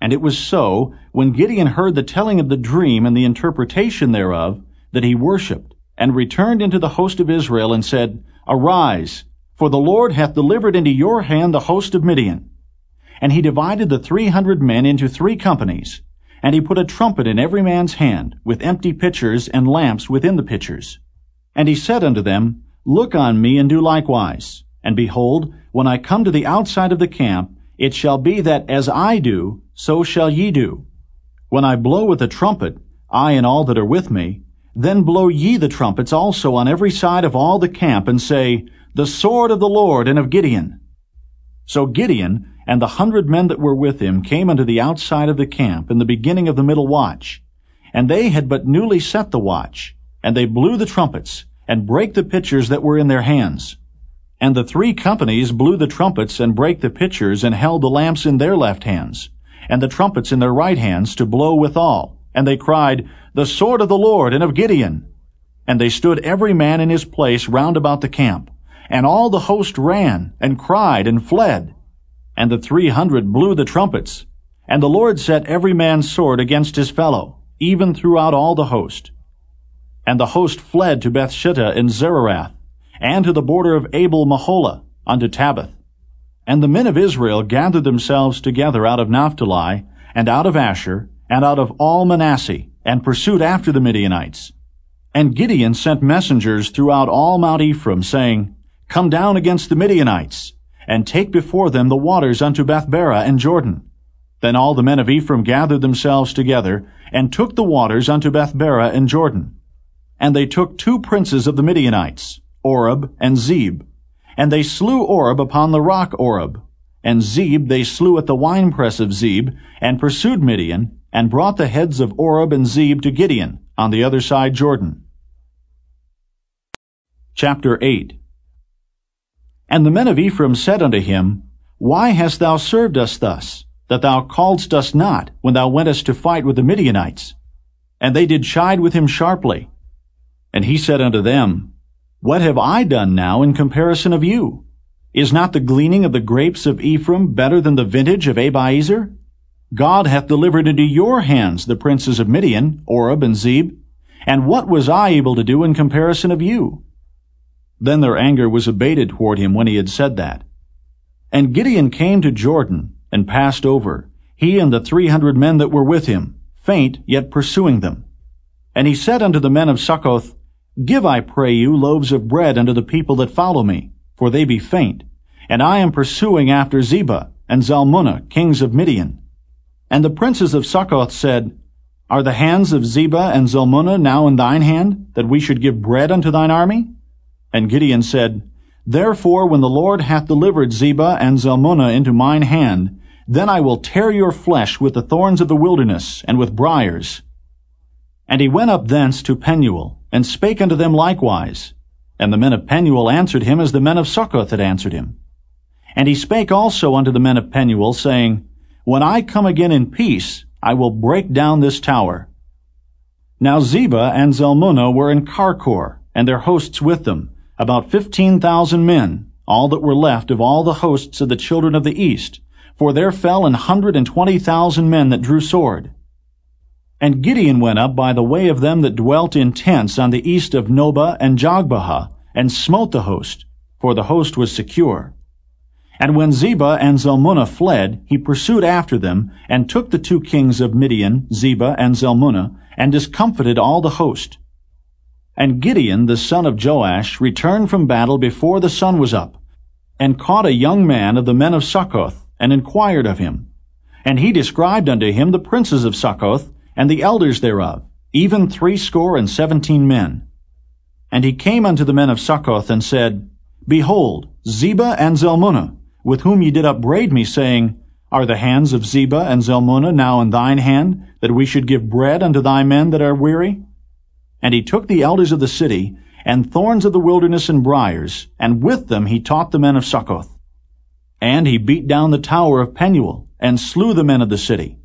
B: And it was so, when Gideon heard the telling of the dream and the interpretation thereof, that he worshipped and returned into the host of Israel, and said, Arise, for the Lord hath delivered into your hand the host of Midian. And he divided the three hundred men into three companies, and he put a trumpet in every man's hand, with empty pitchers and lamps within the pitchers. And he said unto them, Look on me, and do likewise. And behold, when I come to the outside of the camp, it shall be that as I do, so shall ye do. When I blow with the trumpet, I and all that are with me, then blow ye the trumpets also on every side of all the camp, and say, The sword of the Lord and of Gideon. So Gideon and the hundred men that were with him came unto the outside of the camp in the beginning of the middle watch. And they had but newly set the watch, and they blew the trumpets, and brake the pitchers that were in their hands. And the three companies blew the trumpets, and brake the pitchers, and held the lamps in their left hands, and the trumpets in their right hands to blow withal. And they cried, The sword of the Lord and of Gideon. And they stood every man in his place round about the camp. And all the host ran, and cried, and fled. And the three hundred blew the trumpets. And the Lord set every man's sword against his fellow, even throughout all the host. And the host fled to Bethshittah in Zererath, and to the border of Abel Meholah, unto Tabbath. And the men of Israel gathered themselves together out of Naphtali, and out of Asher, and out of all Manasseh, and pursued after the Midianites. And Gideon sent messengers throughout all Mount Ephraim, saying, Come down against the Midianites, and take before them the waters unto Bethbara and Jordan. Then all the men of Ephraim gathered themselves together, and took the waters unto Bethbara and Jordan. And they took two princes of the Midianites, Oreb and Zeb. And they slew Oreb upon the rock Oreb. And Zeb they slew at the winepress of Zeb, and pursued Midian, and brought the heads of Oreb and Zeb to Gideon on the other side Jordan. Chapter 8 And the men of Ephraim said unto him, Why hast thou served us thus, that thou calledst us not, when thou wentest to fight with the Midianites? And they did chide with him sharply. And he said unto them, What have I done now in comparison of you? Is not the gleaning of the grapes of Ephraim better than the vintage of Abiezer? God hath delivered into your hands the princes of Midian, Oreb and Zeb, And what was I able to do in comparison of you? Then their anger was abated toward him when he had said that. And Gideon came to Jordan, and passed over, he and the three hundred men that were with him, faint, yet pursuing them. And he said unto the men of Succoth, Give, I pray you, loaves of bread unto the people that follow me, for they be faint. And I am pursuing after Zebah and Zalmunna, kings of Midian. And the princes of Succoth said, Are the hands of Zebah and Zalmunna now in thine hand, that we should give bread unto thine army? And Gideon said, Therefore when the Lord hath delivered Zebah and Zalmunna into mine hand, then I will tear your flesh with the thorns of the wilderness, and with briers. And he went up thence to Penuel, and spake unto them likewise. And the men of Penuel answered him as the men of Succoth had answered him. And he spake also unto the men of Penuel, saying, when I come again in peace, I will break down this tower. Now Zebah and Zalmunna were in Karkor, and their hosts with them, about fifteen thousand men, all that were left of all the hosts of the children of the east, for there fell an hundred and twenty thousand men that drew sword. And Gideon went up by the way of them that dwelt in tents on the east of Nobah and Jogbehah, and smote the host, for the host was secure. And when Zebah and Zalmunna fled, he pursued after them, and took the two kings of Midian, Zebah and Zalmunna, and discomfited all the host. And Gideon the son of Joash returned from battle before the sun was up, and caught a young man of the men of Succoth, and inquired of him. And he described unto him the princes of Succoth, and the elders thereof, even threescore and seventeen men. And he came unto the men of Succoth, and said, Behold, Zebah and Zalmunna, with whom ye did upbraid me, saying, Are the hands of Zebah and Zalmunna now in thine hand, that we should give bread unto thy men that are weary? And he took the elders of the city, and thorns of the wilderness and briers, and with them he taught the men of Succoth. And he beat down the tower of Penuel, and slew the men of the city.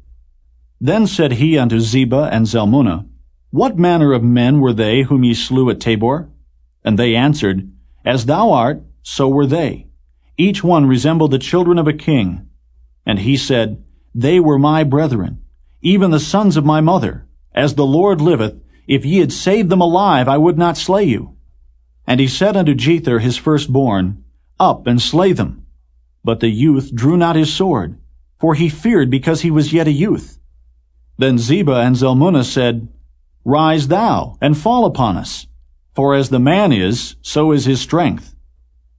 B: Then said he unto Zebah and Zalmunna, What manner of men were they whom ye slew at Tabor? And they answered, As thou art, so were they. Each one resembled the children of a king. And he said, They were my brethren, even the sons of my mother. As the Lord liveth, if ye had saved them alive, I would not slay you. And he said unto Jether his firstborn, Up and slay them. But the youth drew not his sword, for he feared because he was yet a youth. Then Zebah and Zalmunna said, Rise thou, and fall upon us. For as the man is, so is his strength.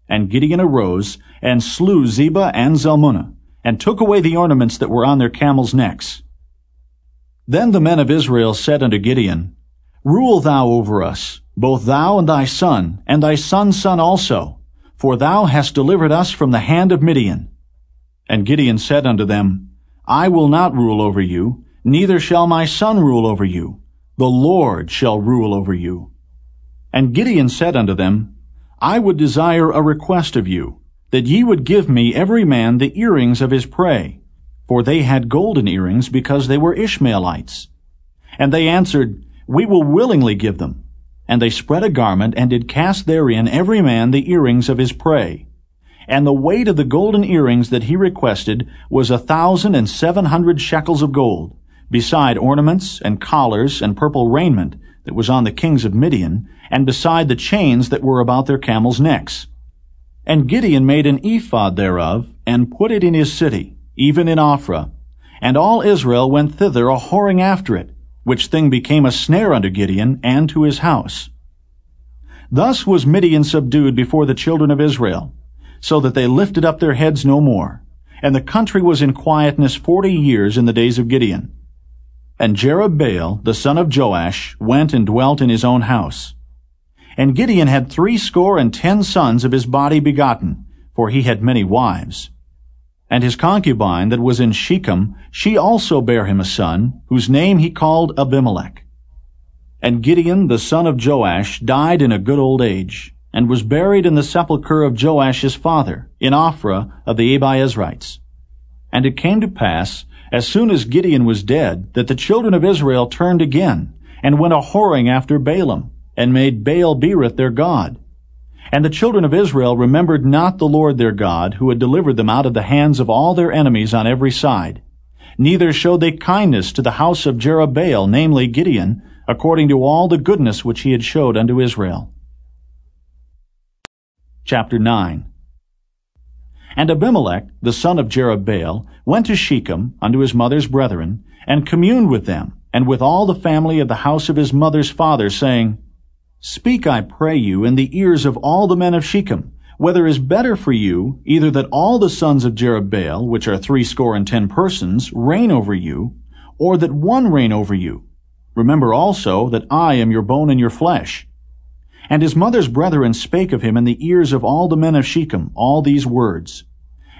B: And Gideon arose, and slew Zebah and Zalmunna, and took away the ornaments that were on their camels' necks. Then the men of Israel said unto Gideon, Rule thou over us, both thou and thy son, and thy son's son also, for thou hast delivered us from the hand of Midian. And Gideon said unto them, I will not rule over you, neither shall my son rule over you. The Lord shall rule over you. And Gideon said unto them, I would desire a request of you, that ye would give me every man the earrings of his prey. For they had golden earrings because they were Ishmaelites. And they answered, We will willingly give them. And they spread a garment and did cast therein every man the earrings of his prey. And the weight of the golden earrings that he requested was a thousand and seven hundred shekels of gold, beside ornaments and collars and purple raiment that was on the kings of Midian, and beside the chains that were about their camels' necks. And Gideon made an ephod thereof, and put it in his city, even in Ophrah. And all Israel went thither a whoring after it, which thing became a snare unto Gideon and to his house. Thus was Midian subdued before the children of Israel, so that they lifted up their heads no more. And the country was in quietness forty years in the days of Gideon. And Jerubbaal, the son of Joash, went and dwelt in his own house. And Gideon had threescore and ten sons of his body begotten, for he had many wives. And his concubine that was in Shechem, she also bare him a son, whose name he called Abimelech. And Gideon the son of Joash died in a good old age, and was buried in the sepulchre of Joash his father, in Ophrah of the Abiezrites. And it came to pass, as soon as Gideon was dead, that the children of Israel turned again, and went a whoring after Baalim, and made Baal Berith their god. And the children of Israel remembered not the Lord their God, who had delivered them out of the hands of all their enemies on every side. Neither showed they kindness to the house of Jerubbaal, namely Gideon, according to all the goodness which he had showed unto Israel. Chapter 9 And Abimelech, the son of Jerubbaal, went to Shechem unto his mother's brethren, and communed with them, and with all the family of the house of his mother's father, saying, Speak, I pray you, in the ears of all the men of Shechem, whether is better for you, either that all the sons of Jerubbaal, which are threescore and ten persons, reign over you, or that one reign over you. Remember also that I am your bone and your flesh. And his mother's brethren spake of him in the ears of all the men of Shechem all these words.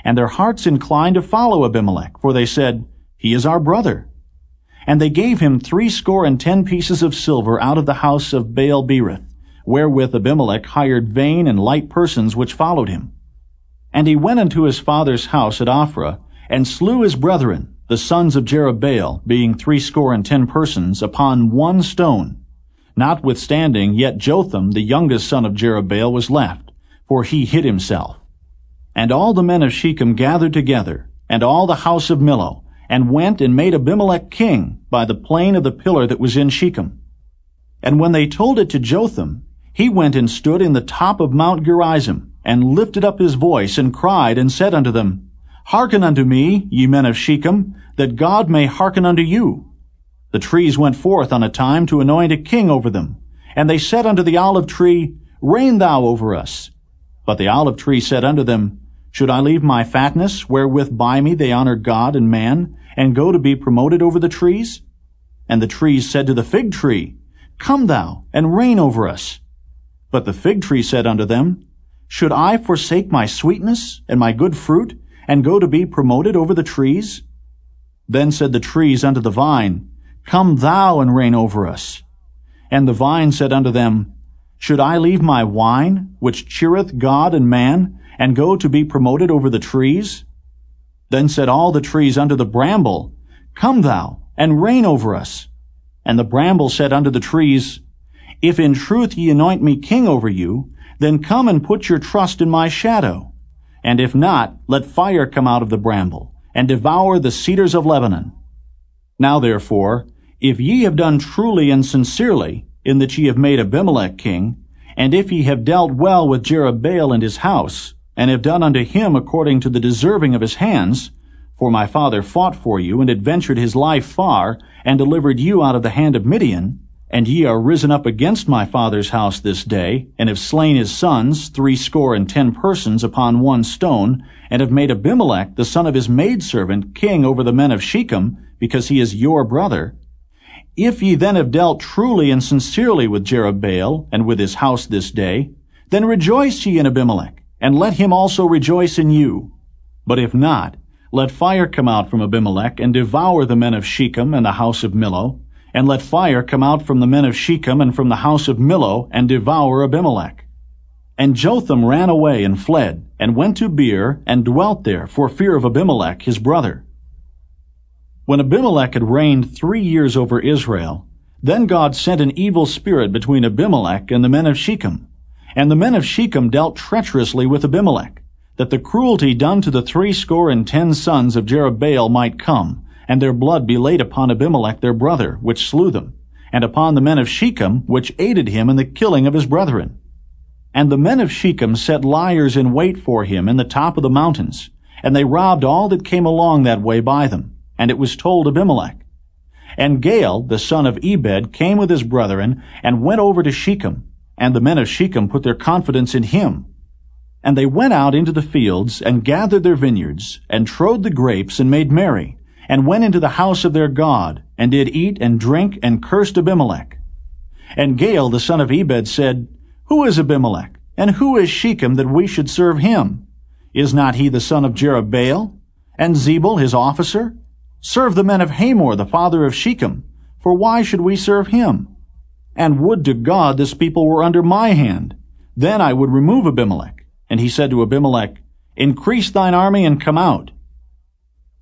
B: And their hearts inclined to follow Abimelech, for they said, He is our brother. And they gave him threescore and ten pieces of silver out of the house of Baal Berith, wherewith Abimelech hired vain and light persons which followed him. And he went unto his father's house at Ophrah, and slew his brethren, the sons of Jerubbaal, being threescore and ten persons, upon one stone. Notwithstanding, yet Jotham, the youngest son of Jerubbaal, was left, for he hid himself. And all the men of Shechem gathered together, and all the house of Millo, and went and made Abimelech king by the plain of the pillar that was in Shechem. And when they told it to Jotham, he went and stood in the top of Mount Gerizim, and lifted up his voice, and cried, and said unto them, Hearken unto me, ye men of Shechem, that God may hearken unto you. The trees went forth on a time to anoint a king over them. And they said unto the olive tree, Reign thou over us. But the olive tree said unto them, Should I leave my fatness, wherewith by me they honor God and man, and go to be promoted over the trees? And the trees said to the fig tree, Come thou, and reign over us. But the fig tree said unto them, Should I forsake my sweetness and my good fruit, and go to be promoted over the trees? Then said the trees unto the vine, Come thou and reign over us. And the vine said unto them, Should I leave my wine, which cheereth God and man, and go to be promoted over the trees? Then said all the trees unto the bramble, Come thou, and reign over us. And the bramble said unto the trees, If in truth ye anoint me king over you, then come and put your trust in my shadow. And if not, let fire come out of the bramble, and devour the cedars of Lebanon. Now therefore, if ye have done truly and sincerely, in that ye have made Abimelech king, and if ye have dealt well with Jerubbaal and his house, and have done unto him according to the deserving of his hands. For my father fought for you, and adventured his life far, and delivered you out of the hand of Midian. And ye are risen up against my father's house this day, and have slain his sons, threescore and ten persons, upon one stone, and have made Abimelech, the son of his maidservant, king over the men of Shechem, because he is your brother. If ye then have dealt truly and sincerely with Jerubbaal, and with his house this day, then rejoice ye in Abimelech, and let him also rejoice in you. But if not, let fire come out from Abimelech, and devour the men of Shechem and the house of Millo, and let fire come out from the men of Shechem and from the house of Millo, and devour Abimelech. And Jotham ran away and fled, and went to Beer, and dwelt there, for fear of Abimelech his brother. When Abimelech had reigned three years over Israel, then God sent an evil spirit between Abimelech and the men of Shechem, and the men of Shechem dealt treacherously with Abimelech, that the cruelty done to the threescore and ten sons of Jerubbaal might come, and their blood be laid upon Abimelech their brother, which slew them, and upon the men of Shechem, which aided him in the killing of his brethren. And the men of Shechem set liars in wait for him in the top of the mountains, and they robbed all that came along that way by them. And it was told Abimelech. And Gaal, the son of Ebed, came with his brethren, and went over to Shechem, and the men of Shechem put their confidence in him. And they went out into the fields, and gathered their vineyards, and trode the grapes, and made merry, and went into the house of their God, and did eat and drink, and cursed Abimelech. And Gaal the son of Ebed said, Who is Abimelech, and who is Shechem that we should serve him? Is not he the son of Jerubbaal? And Zebul his officer? Serve the men of Hamor the father of Shechem, for why should we serve him? And would to God this people were under my hand. Then I would remove Abimelech. And he said to Abimelech, Increase thine army and come out.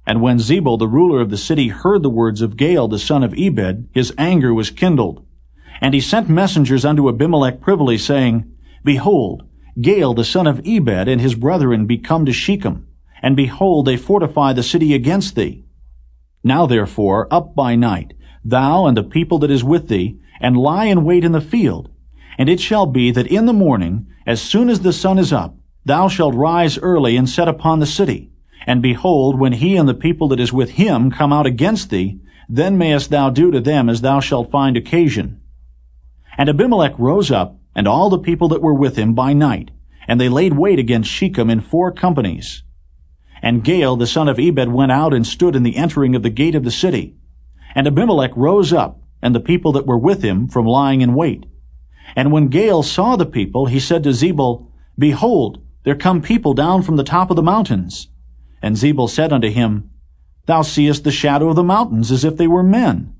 B: And when Zebul the ruler of the city heard the words of Gaal the son of Ebed, his anger was kindled. And he sent messengers unto Abimelech privily, saying, Behold, Gaal the son of Ebed and his brethren be come to Shechem, and behold, they fortify the city against thee. Now therefore, up by night, thou and the people that is with thee, and lie in wait in the field. And it shall be that in the morning, as soon as the sun is up, thou shalt rise early and set upon the city. And behold, when he and the people that is with him come out against thee, then mayest thou do to them as thou shalt find occasion. And Abimelech rose up, and all the people that were with him by night, and they laid wait against Shechem in four companies. And Gaal the son of Ebed went out and stood in the entering of the gate of the city. And Abimelech rose up, and the people that were with him, from lying in wait. And when Gaal saw the people, he said to Zebul, Behold, there come people down from the top of the mountains. And Zebul said unto him, Thou seest the shadow of the mountains as if they were men.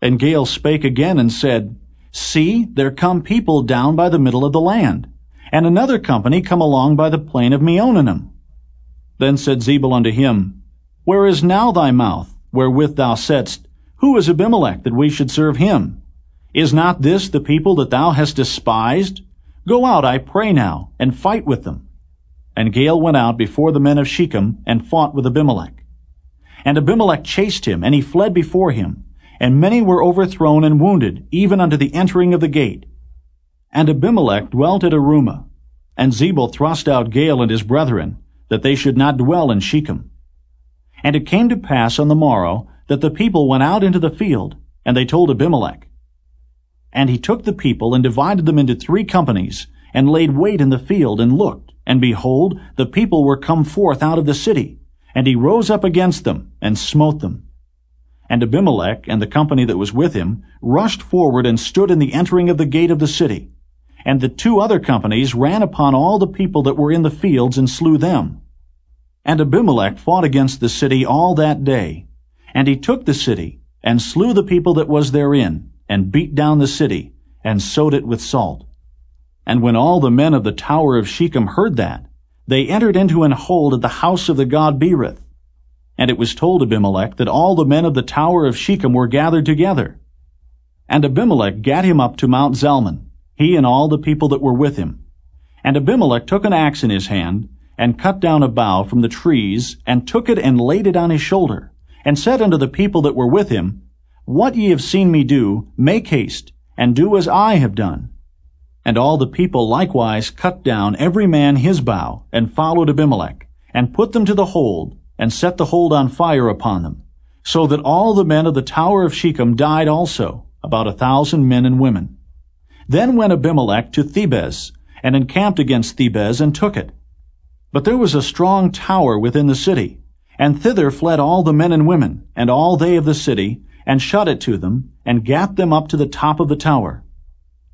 B: And Gaal spake again and said, See, there come people down by the middle of the land, and another company come along by the plain of Meonenim. Then said Zebul unto him, Where is now thy mouth, wherewith thou saidst, Who is Abimelech, that we should serve him? Is not this the people that thou hast despised? Go out, I pray now, and fight with them. And Gaal went out before the men of Shechem, and fought with Abimelech. And Abimelech chased him, and he fled before him, and many were overthrown and wounded, even unto the entering of the gate. And Abimelech dwelt at Arumah, and Zebul thrust out Gaal and his brethren, that they should not dwell in Shechem. And it came to pass on the morrow that the people went out into the field, and they told Abimelech. And he took the people and divided them into three companies, and laid wait in the field, and looked, and behold, the people were come forth out of the city, and he rose up against them, and smote them. And Abimelech and the company that was with him rushed forward and stood in the entering of the gate of the city, and the two other companies ran upon all the people that were in the fields and slew them. And Abimelech fought against the city all that day. And he took the city, and slew the people that was therein, and beat down the city, and sowed it with salt. And when all the men of the tower of Shechem heard that, they entered into an hold at the house of the god Berith. And it was told Abimelech that all the men of the tower of Shechem were gathered together. And Abimelech gat him up to Mount Zalmon, he and all the people that were with him. And Abimelech took an axe in his hand, and cut down a bough from the trees, and took it and laid it on his shoulder, and said unto the people that were with him, What ye have seen me do, make haste, and do as I have done. And all the people likewise cut down every man his bough, and followed Abimelech, and put them to the hold, and set the hold on fire upon them, so that all the men of the tower of Shechem died also, about a thousand men and women. Then went Abimelech to Thebez, and encamped against Thebez, and took it. But there was a strong tower within the city, and thither fled all the men and women, and all they of the city, and shut it to them, and gat them up to the top of the tower.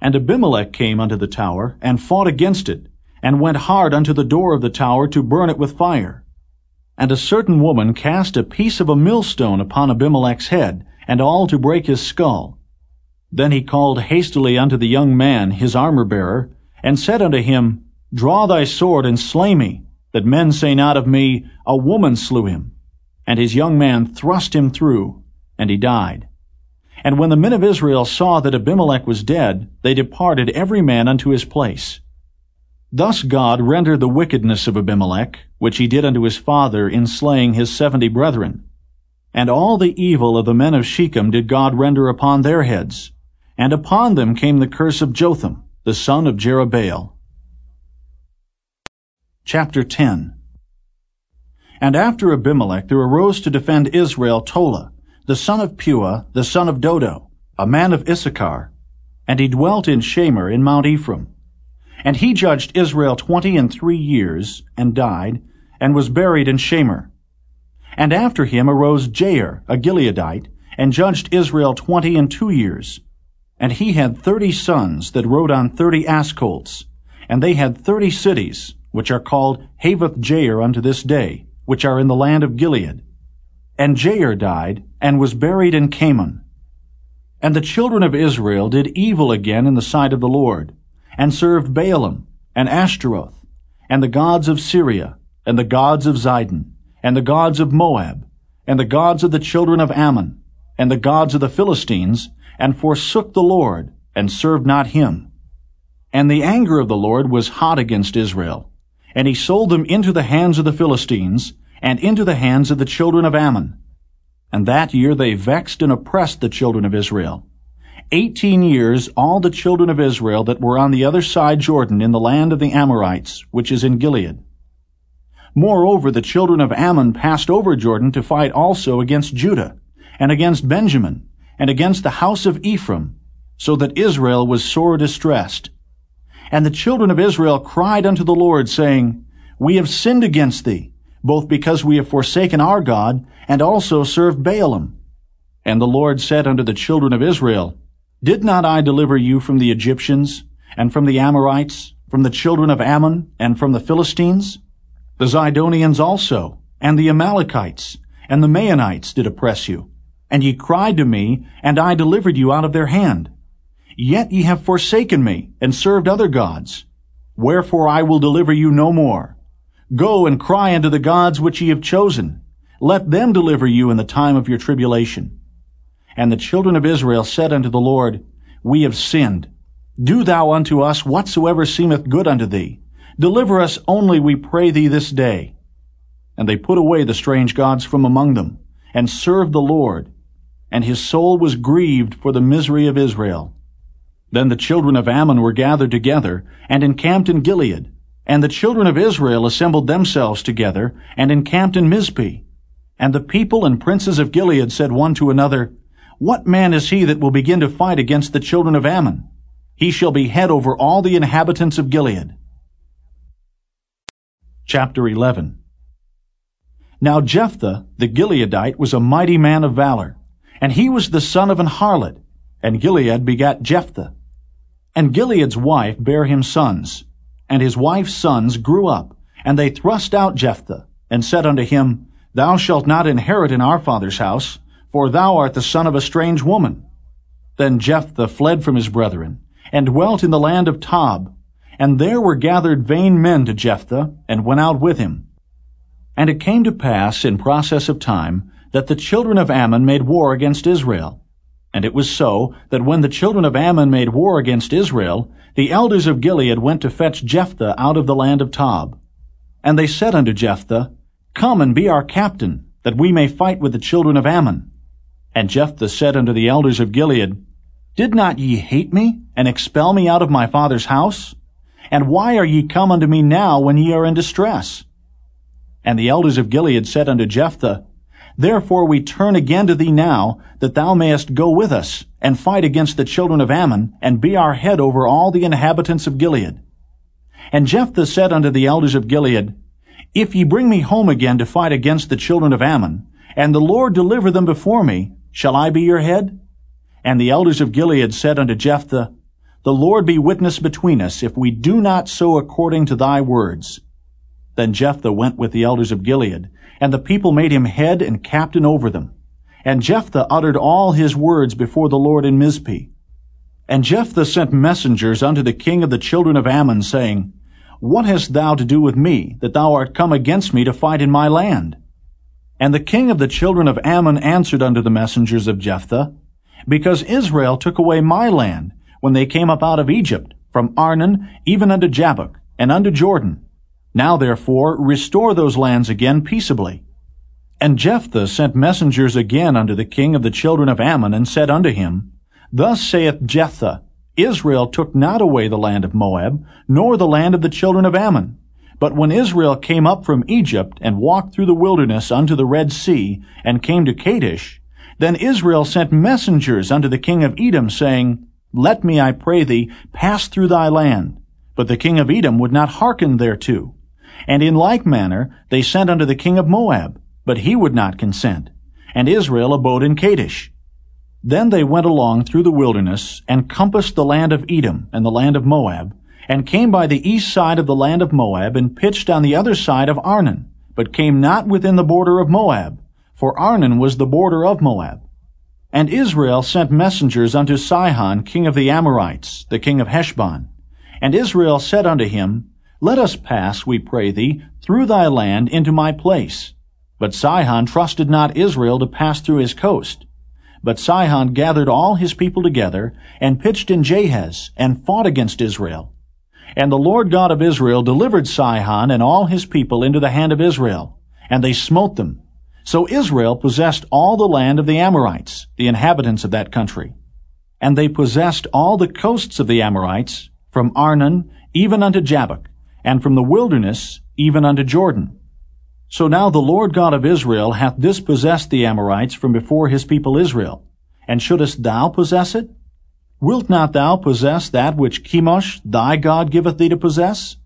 B: And Abimelech came unto the tower, and fought against it, and went hard unto the door of the tower to burn it with fire. And a certain woman cast a piece of a millstone upon Abimelech's head, and all to break his skull. Then he called hastily unto the young man, his armor-bearer, and said unto him, Draw thy sword and slay me, that men say not of me, A woman slew him. And his young man thrust him through, and he died. And when the men of Israel saw that Abimelech was dead, they departed every man unto his place. Thus God rendered the wickedness of Abimelech, which he did unto his father in slaying his seventy brethren. And all the evil of the men of Shechem did God render upon their heads, and upon them came the curse of Jotham, the son of Jerubbaal. Chapter 10 And after Abimelech there arose to defend Israel Tola, the son of Puah, the son of Dodo, a man of Issachar, and he dwelt in Shamir in Mount Ephraim. And he judged Israel twenty and three years, and died, and was buried in Shamir. And after him arose Jair, a Gileadite, and judged Israel twenty and two years, and he had thirty sons that rode on thirty ass colts, and they had thirty cities, which are called Havoth Jair unto this day, which are in the land of Gilead. And Jair died, and was buried in Camon. And the children of Israel did evil again in the sight of the Lord, and served Baalim, and Ashtaroth, and the gods of Syria, and the gods of Zidon, and the gods of Moab, and the gods of the children of Ammon, and the gods of the Philistines, and forsook the Lord, and served not him. And the anger of the Lord was hot against Israel, and he sold them into the hands of the Philistines, and into the hands of the children of Ammon. And that year they vexed and oppressed the children of Israel. Eighteen years all the children of Israel that were on the other side Jordan in the land of the Amorites, which is in Gilead. Moreover, the children of Ammon passed over Jordan to fight also against Judah, and against Benjamin, and against the house of Ephraim, so that Israel was sore distressed. And the children of Israel cried unto the Lord, saying, We have sinned against thee, both because we have forsaken our God, and also served Baalim. And the Lord said unto the children of Israel, Did not I deliver you from the Egyptians, and from the Amorites, from the children of Ammon, and from the Philistines? The Zidonians also, and the Amalekites, and the Maonites did oppress you. And ye cried to me, and I delivered you out of their hand. Yet ye have forsaken me, and served other gods. Wherefore I will deliver you no more. Go and cry unto the gods which ye have chosen. Let them deliver you in the time of your tribulation. And the children of Israel said unto the Lord, We have sinned. Do thou unto us whatsoever seemeth good unto thee. Deliver us only, we pray thee, this day. And they put away the strange gods from among them, and served the Lord. And his soul was grieved for the misery of Israel. Then the children of Ammon were gathered together, and encamped in Gilead. And the children of Israel assembled themselves together, and encamped in Mizpeh. And the people and princes of Gilead said one to another, What man is he that will begin to fight against the children of Ammon? He shall be head over all the inhabitants of Gilead. Chapter 11 Now Jephthah the Gileadite was a mighty man of valor, and he was the son of an harlot, and Gilead begat Jephthah. And Gilead's wife bare him sons, and his wife's sons grew up, and they thrust out Jephthah, and said unto him, Thou shalt not inherit in our father's house, for thou art the son of a strange woman. Then Jephthah fled from his brethren, and dwelt in the land of Tob, and there were gathered vain men to Jephthah, and went out with him. And it came to pass in process of time that the children of Ammon made war against Israel. And it was so that when the children of Ammon made war against Israel, the elders of Gilead went to fetch Jephthah out of the land of Tob. And they said unto Jephthah, Come and be our captain, that we may fight with the children of Ammon. And Jephthah said unto the elders of Gilead, Did not ye hate me, and expel me out of my father's house? And why are ye come unto me now when ye are in distress? And the elders of Gilead said unto Jephthah, Therefore we turn again to thee now, that thou mayest go with us, and fight against the children of Ammon, and be our head over all the inhabitants of Gilead. And Jephthah said unto the elders of Gilead, If ye bring me home again to fight against the children of Ammon, and the Lord deliver them before me, shall I be your head? And the elders of Gilead said unto Jephthah, the Lord be witness between us, if we do not so according to thy words. Then Jephthah went with the elders of Gilead, and the people made him head and captain over them. And Jephthah uttered all his words before the Lord in Mizpeh. And Jephthah sent messengers unto the king of the children of Ammon, saying, What hast thou to do with me, that thou art come against me to fight in my land? And the king of the children of Ammon answered unto the messengers of Jephthah, Because Israel took away my land, when they came up out of Egypt, from Arnon even unto Jabbok, and unto Jordan. Now therefore restore those lands again peaceably. And Jephthah sent messengers again unto the king of the children of Ammon, and said unto him, Thus saith Jephthah, Israel took not away the land of Moab, nor the land of the children of Ammon. But when Israel came up from Egypt, and walked through the wilderness unto the Red Sea, and came to Kadesh, then Israel sent messengers unto the king of Edom, saying, let me, I pray thee, pass through thy land. But the king of Edom would not hearken thereto. And in like manner they sent unto the king of Moab, but he would not consent. And Israel abode in Kadesh. Then they went along through the wilderness, and compassed the land of Edom and the land of Moab, and came by the east side of the land of Moab, and pitched on the other side of Arnon, but came not within the border of Moab, for Arnon was the border of Moab. And Israel sent messengers unto Sihon, king of the Amorites, the king of Heshbon. And Israel said unto him, Let us pass, we pray thee, through thy land into my place. But Sihon trusted not Israel to pass through his coast. But Sihon gathered all his people together, and pitched in Jahaz, and fought against Israel. And the Lord God of Israel delivered Sihon and all his people into the hand of Israel, and they smote them. So Israel possessed all the land of the Amorites, the inhabitants of that country. And they possessed all the coasts of the Amorites, from Arnon even unto Jabbok, and from the wilderness even unto Jordan. So now the Lord God of Israel hath dispossessed the Amorites from before his people Israel. And shouldest thou possess it? Wilt not thou possess that which Chemosh thy God giveth thee to possess?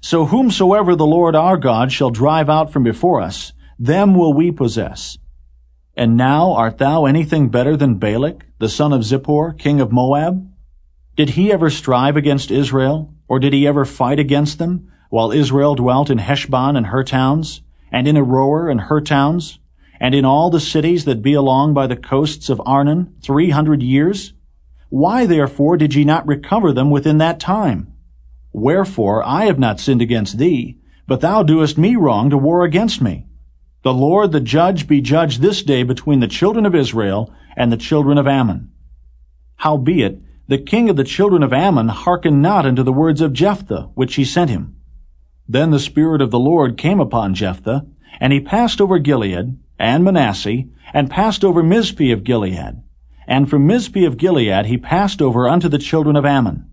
B: So whomsoever the Lord our God shall drive out from before us, them will we possess. And now art thou anything better than Balak, the son of Zippor, king of Moab? Did he ever strive against Israel, or did he ever fight against them, while Israel dwelt in Heshbon and her towns, and in Aroer and her towns, and in all the cities that be along by the coasts of Arnon, three hundred years? Why therefore did ye not recover them within that time? Wherefore I have not sinned against thee, but thou doest me wrong to war against me. The Lord the judge be judged this day between the children of Israel and the children of Ammon. Howbeit, the king of the children of Ammon hearkened not unto the words of Jephthah, which he sent him. Then the Spirit of the Lord came upon Jephthah, and he passed over Gilead, and Manasseh, and passed over Mizpeh of Gilead. And from Mizpeh of Gilead he passed over unto the children of Ammon.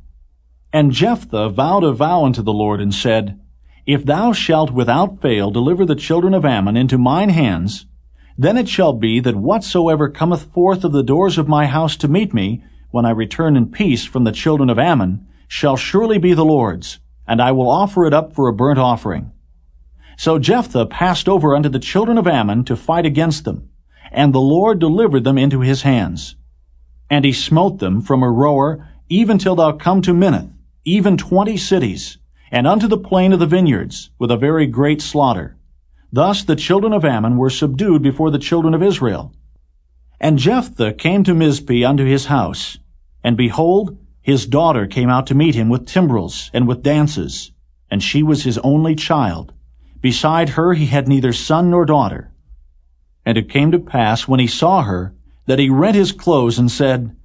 B: And Jephthah vowed a vow unto the Lord, and said, If thou shalt without fail deliver the children of Ammon into mine hands, then it shall be that whatsoever cometh forth of the doors of my house to meet me, when I return in peace from the children of Ammon, shall surely be the Lord's, and I will offer it up for a burnt offering. So Jephthah passed over unto the children of Ammon to fight against them, and the Lord delivered them into his hands. And he smote them from Aroer even till thou come to Minnith, even twenty cities, and unto the plain of the vineyards, with a very great slaughter. Thus the children of Ammon were subdued before the children of Israel. And Jephthah came to Mizpeh unto his house, and behold, his daughter came out to meet him with timbrels and with dances, and she was his only child. Beside her he had neither son nor daughter. And it came to pass, when he saw her, that he rent his clothes and said,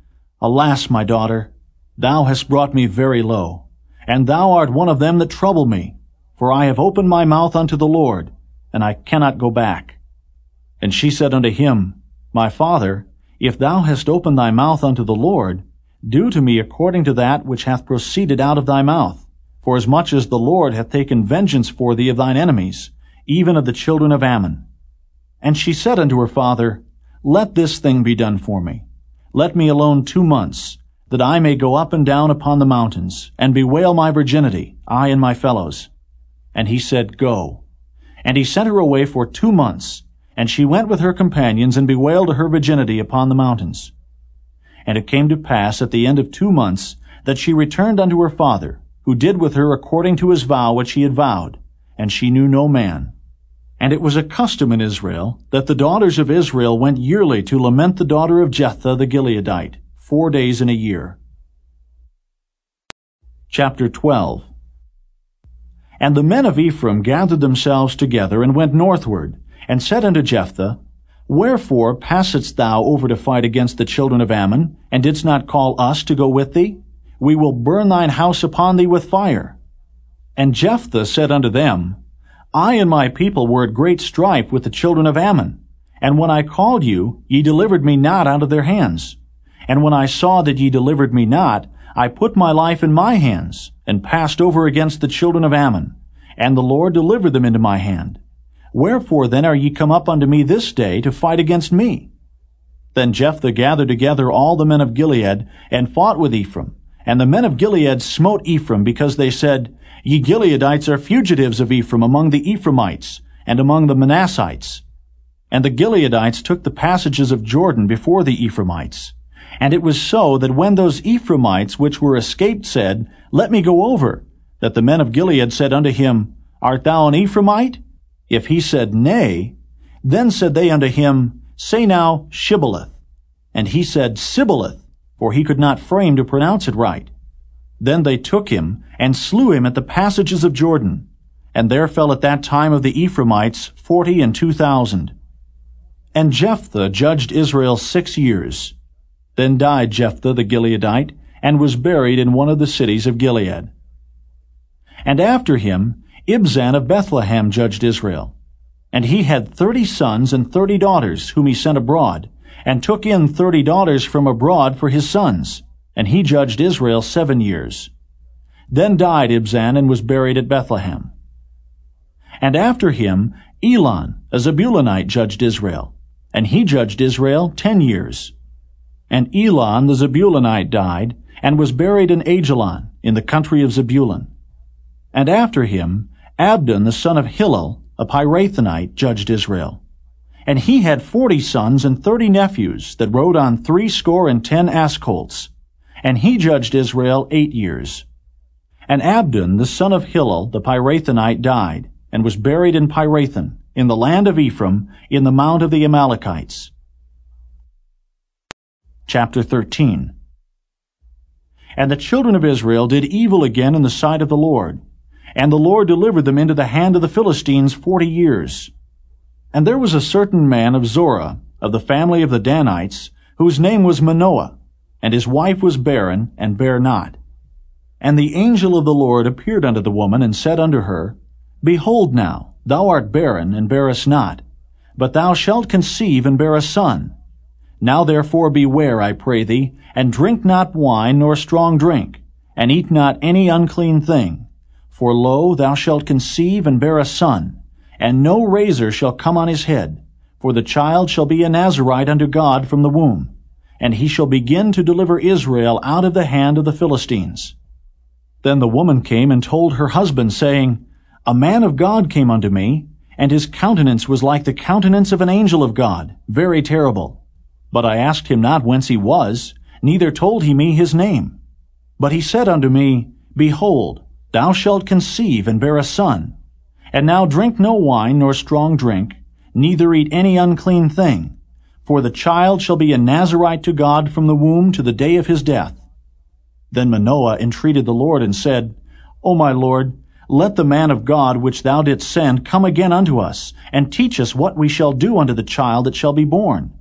B: Alas, my daughter, thou hast brought me very low, and thou art one of them that trouble me, for I have opened my mouth unto the Lord, and I cannot go back. And she said unto him, My father, if thou hast opened thy mouth unto the Lord, do to me according to that which hath proceeded out of thy mouth. For as much as the Lord hath taken vengeance for thee of thine enemies, even of the children of Ammon. And she said unto her father, Let this thing be done for me. Let me alone two months, that I may go up and down upon the mountains, and bewail my virginity, I and my fellows. And he said, Go. And he sent her away for two months, and she went with her companions and bewailed her virginity upon the mountains. And it came to pass at the end of two months that she returned unto her father, who did with her according to his vow which he had vowed, and she knew no man. And it was a custom in Israel that the daughters of Israel went yearly to lament the daughter of Jephthah the Gileadite, four days in a year. Chapter 12 And the men of Ephraim gathered themselves together and went northward, and said unto Jephthah, Wherefore passedst thou over to fight against the children of Ammon, and didst not call us to go with thee? We will burn thine house upon thee with fire. And Jephthah said unto them, I and my people were at great strife with the children of Ammon. And when I called you, ye delivered me not out of their hands. And when I saw that ye delivered me not, I put my life in my hands, and passed over against the children of Ammon. And the Lord delivered them into my hand. Wherefore then are ye come up unto me this day to fight against me? Then Jephthah gathered together all the men of Gilead, and fought with Ephraim. And the men of Gilead smote Ephraim, because they said, Ye Gileadites are fugitives of Ephraim among the Ephraimites, and among the Manassites. And the Gileadites took the passages of Jordan before the Ephraimites. And it was so that when those Ephraimites which were escaped said, Let me go over, that the men of Gilead said unto him, Art thou an Ephraimite? If he said, Nay, then said they unto him, Say now, Shibboleth. And he said, Sibboleth, for he could not frame to pronounce it right. Then they took him, and slew him at the passages of Jordan. And there fell at that time of the Ephraimites forty and two thousand. And Jephthah judged Israel six years. Then died Jephthah the Gileadite, and was buried in one of the cities of Gilead. And after him, Ibzan of Bethlehem judged Israel. And he had thirty sons and thirty daughters, whom he sent abroad, and took in thirty daughters from abroad for his sons. And he judged Israel seven years. Then died Ibzan and was buried at Bethlehem. And after him, Elon, a Zebulunite, judged Israel. And he judged Israel ten years. And Elon the Zebulunite died, and was buried in Ajalon, in the country of Zebulun. And after him, Abdon the son of Hillel, a Pirathonite, judged Israel. And he had forty sons and thirty nephews that rode on threescore and ten ass colts. And he judged Israel eight years. And Abdon the son of Hillel, the Pirathonite, died, and was buried in Pirathon, in the land of Ephraim, in the mount of the Amalekites. Chapter 13 And the children of Israel did evil again in the sight of the Lord, and the Lord delivered them into the hand of the Philistines forty years. And there was a certain man of Zorah, of the family of the Danites, whose name was Manoah, and his wife was barren, and bare not. And the angel of the Lord appeared unto the woman, and said unto her, Behold now, thou art barren, and bearest not, but thou shalt conceive and bear a son. Now therefore beware, I pray thee, and drink not wine nor strong drink, and eat not any unclean thing, for lo, thou shalt conceive and bear a son, and no razor shall come on his head, for the child shall be a Nazarite unto God from the womb, and he shall begin to deliver Israel out of the hand of the Philistines. Then the woman came and told her husband, saying, A man of God came unto me, and his countenance was like the countenance of an angel of God, very terrible. But I asked him not whence he was, neither told he me his name. But he said unto me, Behold, Thou shalt conceive and bear a son. And now drink no wine nor strong drink, neither eat any unclean thing. For the child shall be a Nazarite to God from the womb to the day of his death. Then Manoah entreated the Lord and said, O my Lord, let the man of God which thou didst send come again unto us, and teach us what we shall do unto the child that shall be born.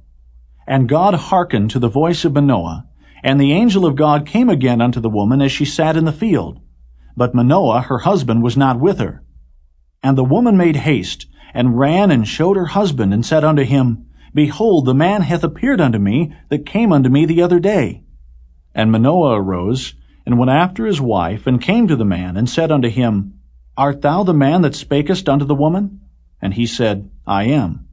B: And God hearkened to the voice of Manoah, and the angel of God came again unto the woman as she sat in the field. But Manoah, her husband, was not with her. And the woman made haste, and ran and showed her husband, and said unto him, Behold, the man hath appeared unto me that came unto me the other day. And Manoah arose, and went after his wife, and came to the man, and said unto him, Art thou the man that spakest unto the woman? And he said, I am.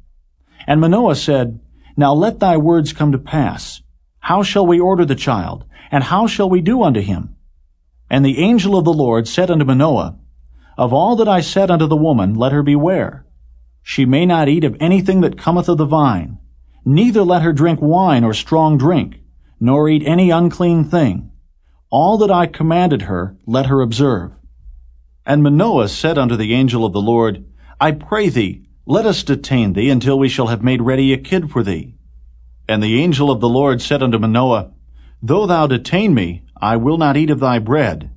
B: And Manoah said, Now let thy words come to pass. How shall we order the child? And how shall we do unto him? And the angel of the Lord said unto Manoah, Of all that I said unto the woman, let her beware. She may not eat of anything that cometh of the vine, neither let her drink wine or strong drink, nor eat any unclean thing. All that I commanded her, let her observe. And Manoah said unto the angel of the Lord, I pray thee, let us detain thee until we shall have made ready a kid for thee. And the angel of the Lord said unto Manoah, Though thou detain me, I will not eat of thy bread.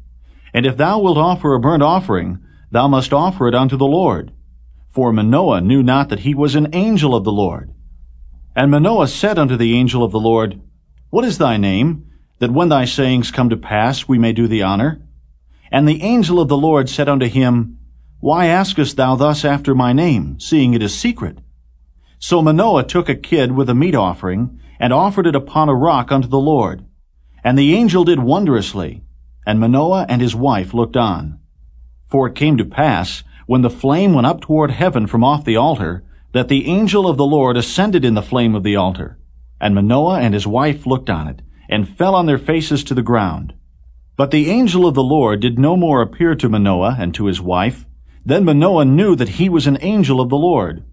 B: And if thou wilt offer a burnt offering, thou must offer it unto the Lord. For Manoah knew not that he was an angel of the Lord. And Manoah said unto the angel of the Lord, What is thy name, that when thy sayings come to pass we may do thee honor? And the angel of the Lord said unto him, Why askest thou thus after my name, seeing it is secret? So Manoah took a kid with a meat offering, and offered it upon a rock unto the Lord. And the angel did wondrously, and Manoah and his wife looked on. For it came to pass, when the flame went up toward heaven from off the altar, that the angel of the Lord ascended in the flame of the altar. And Manoah and his wife looked on it, and fell on their faces to the ground. But the angel of the Lord did no more appear to Manoah and to his wife. Then Manoah knew that he was an angel of the Lord.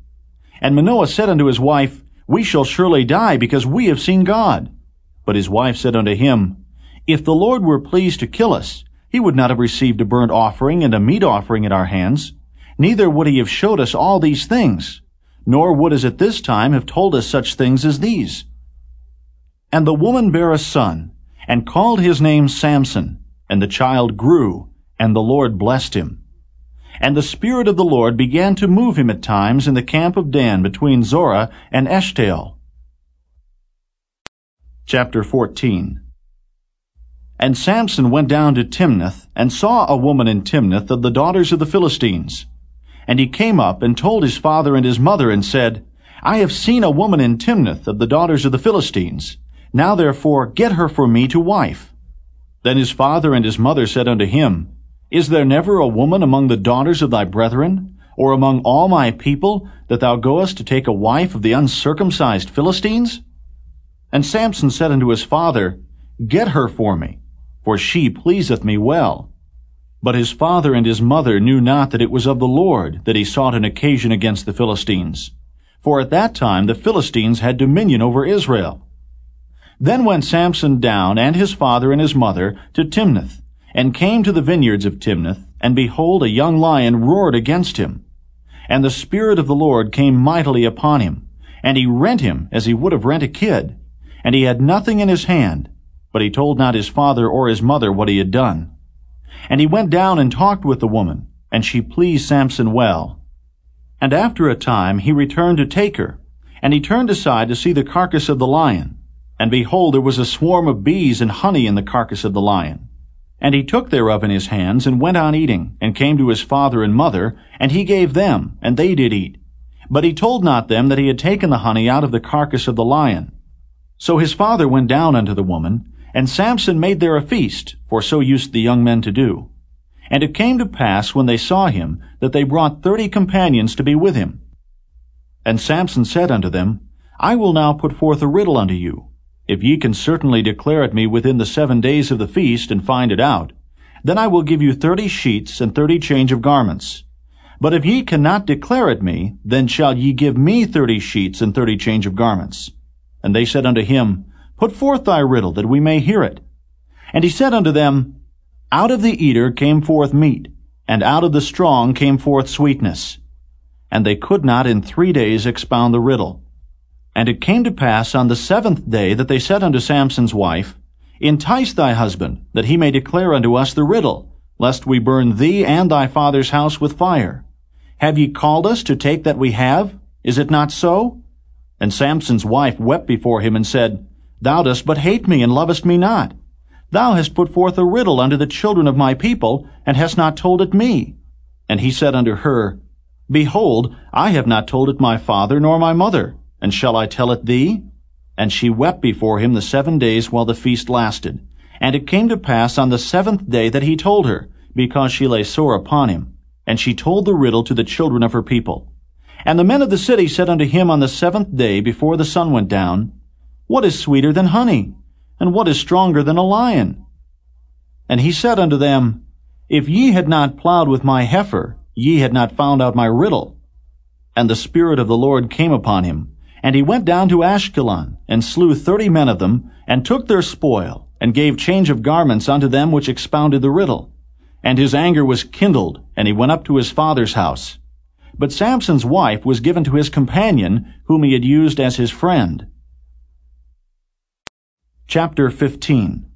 B: And Manoah said unto his wife, We shall surely die, because we have seen God. But his wife said unto him, If the Lord were pleased to kill us, he would not have received a burnt offering and a meat offering at our hands, neither would he have showed us all these things, nor would as at this time have told us such things as these. And the woman bare a son, and called his name Samson, and the child grew, and the Lord blessed him. And the Spirit of the Lord began to move him at times in the camp of Dan between Zorah and Eshtaol. Chapter 14 And Samson went down to Timnath, and saw a woman in Timnath of the daughters of the Philistines. And he came up and told his father and his mother, and said, I have seen a woman in Timnath of the daughters of the Philistines. Now therefore get her for me to wife. Then his father and his mother said unto him, Is there never a woman among the daughters of thy brethren, or among all my people, that thou goest to take a wife of the uncircumcised Philistines? And Samson said unto his father, Get her for me, for she pleaseth me well. But his father and his mother knew not that it was of the Lord that he sought an occasion against the Philistines. For at that time the Philistines had dominion over Israel. Then went Samson down, and his father and his mother, to Timnath, and came to the vineyards of Timnath, and behold, a young lion roared against him. And the Spirit of the Lord came mightily upon him, and he rent him as he would have rent a kid. And he had nothing in his hand, but he told not his father or his mother what he had done. And he went down and talked with the woman, and she pleased Samson well. And after a time he returned to take her, and he turned aside to see the carcass of the lion. And behold, there was a swarm of bees and honey in the carcass of the lion. And he took thereof in his hands, and went on eating, and came to his father and mother, and he gave them, and they did eat. But he told not them that he had taken the honey out of the carcass of the lion. So his father went down unto the woman, and Samson made there a feast, for so used the young men to do. And it came to pass, when they saw him, that they brought thirty companions to be with him. And Samson said unto them, I will now put forth a riddle unto you, if ye can certainly declare it me within the seven days of the feast, and find it out, then I will give you thirty sheets and thirty change of garments. But if ye cannot declare it me, then shall ye give me thirty sheets and thirty change of garments. And they said unto him, Put forth thy riddle, that we may hear it. And he said unto them, Out of the eater came forth meat, and out of the strong came forth sweetness. And they could not in three days expound the riddle. And it came to pass on the seventh day that they said unto Samson's wife, Entice thy husband, that he may declare unto us the riddle, lest we burn thee and thy father's house with fire. Have ye called us to take that we have? Is it not so? And Samson's wife wept before him and said, Thou dost but hate me and lovest me not. Thou hast put forth a riddle unto the children of my people, and hast not told it me. And he said unto her, Behold, I have not told it my father nor my mother, and shall I tell it thee? And she wept before him the seven days while the feast lasted. And it came to pass on the seventh day that he told her, because she lay sore upon him. And she told the riddle to the children of her people. And the men of the city said unto him on the seventh day before the sun went down, What is sweeter than honey? And what is stronger than a lion? And he said unto them, If ye had not plowed with my heifer, ye had not found out my riddle. And the Spirit of the Lord came upon him, and he went down to Ashkelon, and slew thirty men of them, and took their spoil, and gave change of garments unto them which expounded the riddle. And his anger was kindled, and he went up to his father's house. But Samson's wife was given to his companion, whom he had used as his friend. Chapter 15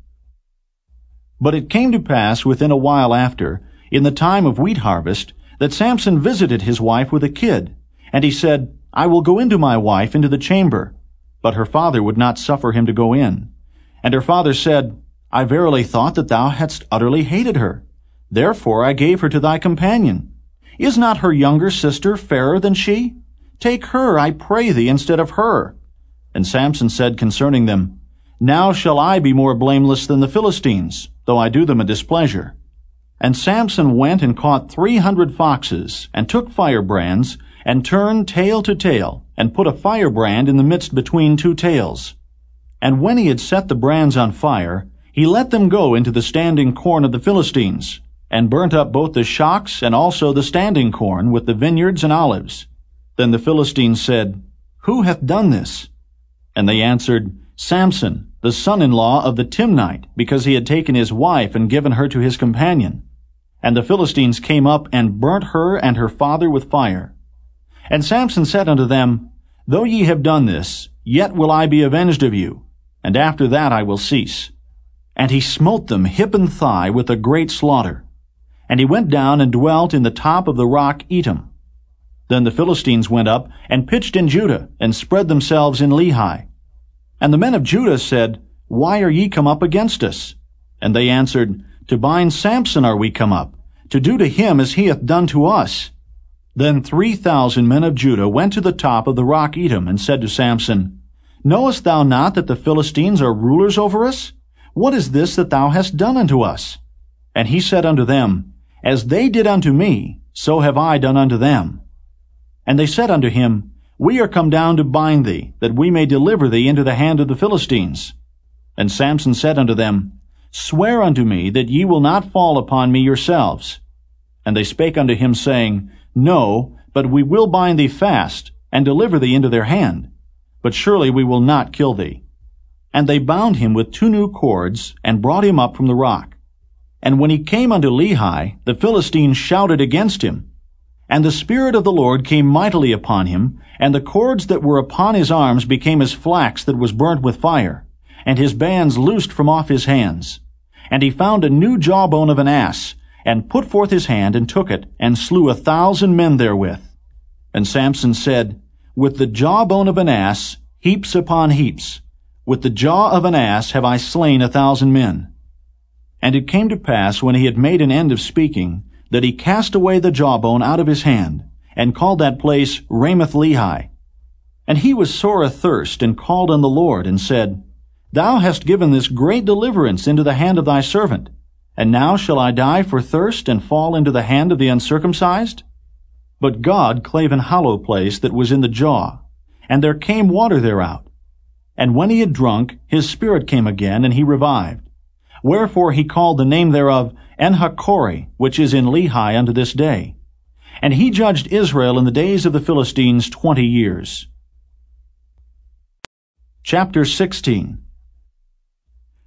B: But it came to pass within a while after, in the time of wheat harvest, that Samson visited his wife with a kid. And he said, I will go into my wife into the chamber. But her father would not suffer him to go in. And her father said, I verily thought that thou hadst utterly hated her. Therefore I gave her to thy companion. Is not her younger sister fairer than she? Take her, I pray thee, instead of her. And Samson said concerning them, Now shall I be more blameless than the Philistines, though I do them a displeasure. And Samson went and caught three hundred foxes, and took firebrands, and turned tail to tail, and put a firebrand in the midst between two tails. And when he had set the brands on fire, he let them go into the standing corn of the Philistines, and burnt up both the shocks and also the standing corn with the vineyards and olives. Then the Philistines said, Who hath done this? And they answered, Samson, the son-in-law of the Timnite, because he had taken his wife and given her to his companion. And the Philistines came up and burnt her and her father with fire. And Samson said unto them, Though ye have done this, yet will I be avenged of you, and after that I will cease. And he smote them hip and thigh with a great slaughter. And he went down and dwelt in the top of the rock Etam. Then the Philistines went up and pitched in Judah, and spread themselves in Lehi. And the men of Judah said, Why are ye come up against us? And they answered, To bind Samson are we come up, to do to him as he hath done to us. Then three thousand men of Judah went to the top of the rock Etam, and said to Samson, Knowest thou not that the Philistines are rulers over us? What is this that thou hast done unto us? And he said unto them, As they did unto me, so have I done unto them. And they said unto him, We are come down to bind thee, that we may deliver thee into the hand of the Philistines. And Samson said unto them, Swear unto me that ye will not fall upon me yourselves. And they spake unto him, saying, No, but we will bind thee fast, and deliver thee into their hand. But surely we will not kill thee. And they bound him with two new cords, and brought him up from the rock. And when he came unto Lehi, the Philistines shouted against him, and the Spirit of the Lord came mightily upon him, and the cords that were upon his arms became as flax that was burnt with fire, and his bands loosed from off his hands. And he found a new jawbone of an ass, and put forth his hand, and took it, and slew a thousand men therewith. And Samson said, With the jawbone of an ass, heaps upon heaps, with the jaw of an ass have I slain a thousand men. And it came to pass, when he had made an end of speaking, that he cast away the jawbone out of his hand, and called that place Ramath Lehi. And he was sore athirst, and called on the Lord, and said, Thou hast given this great deliverance into the hand of thy servant, and now shall I die for thirst, and fall into the hand of the uncircumcised? But God clave an hollow place that was in the jaw, and there came water thereout. And when he had drunk, his spirit came again, and he revived. Wherefore he called the name thereof Enhakkore, which is in Lehi unto this day. And he judged Israel in the days of the Philistines twenty years. Chapter 16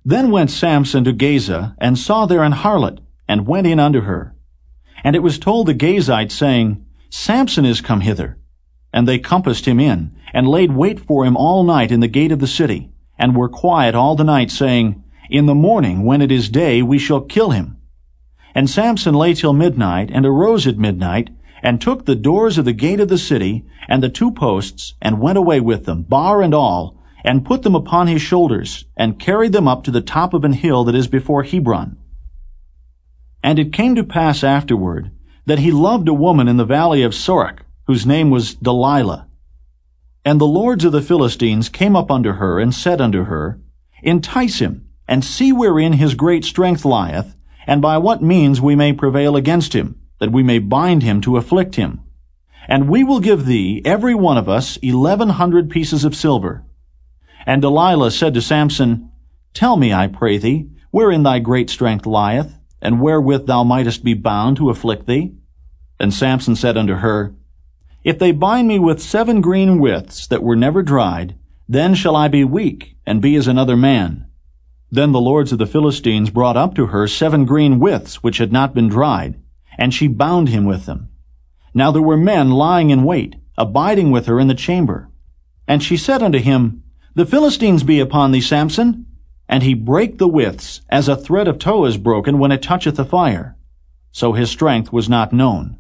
B: Then went Samson to Gaza, and saw there an harlot, and went in unto her. And it was told the Gazites, saying, Samson is come hither. And they compassed him in, and laid wait for him all night in the gate of the city, and were quiet all the night, saying, In the morning, when it is day, we shall kill him. And Samson lay till midnight, and arose at midnight, and took the doors of the gate of the city, and the two posts, and went away with them, bar and all, and put them upon his shoulders, and carried them up to the top of an hill that is before Hebron. And it came to pass afterward, that he loved a woman in the valley of Sorek, whose name was Delilah. And the lords of the Philistines came up unto her, and said unto her, Entice him, and see wherein his great strength lieth, and by what means we may prevail against him, that we may bind him to afflict him. And we will give thee, every one of us, eleven hundred pieces of silver. And Delilah said to Samson, Tell me, I pray thee, wherein thy great strength lieth, and wherewith thou mightest be bound to afflict thee? And Samson said unto her, If they bind me with seven green withs that were never dried, then shall I be weak, and be as another man. Then the lords of the Philistines brought up to her seven green withs which had not been dried, and she bound him with them. Now there were men lying in wait, abiding with her in the chamber. And she said unto him, The Philistines be upon thee, Samson. And he brake the withs, as a thread of tow is broken when it toucheth the fire. So his strength was not known.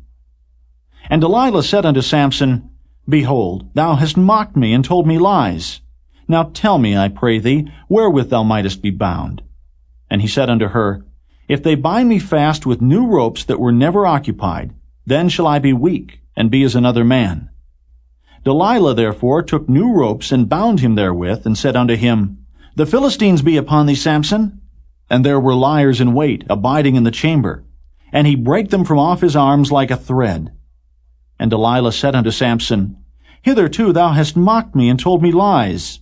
B: And Delilah said unto Samson, Behold, thou hast mocked me and told me lies. Now tell me, I pray thee, wherewith thou mightest be bound. And he said unto her, If they bind me fast with new ropes that were never occupied, then shall I be weak, and be as another man. Delilah therefore took new ropes, and bound him therewith, and said unto him, The Philistines be upon thee, Samson. And there were liars in wait, abiding in the chamber. And he brake them from off his arms like a thread. And Delilah said unto Samson, Hitherto thou hast mocked me, and told me lies.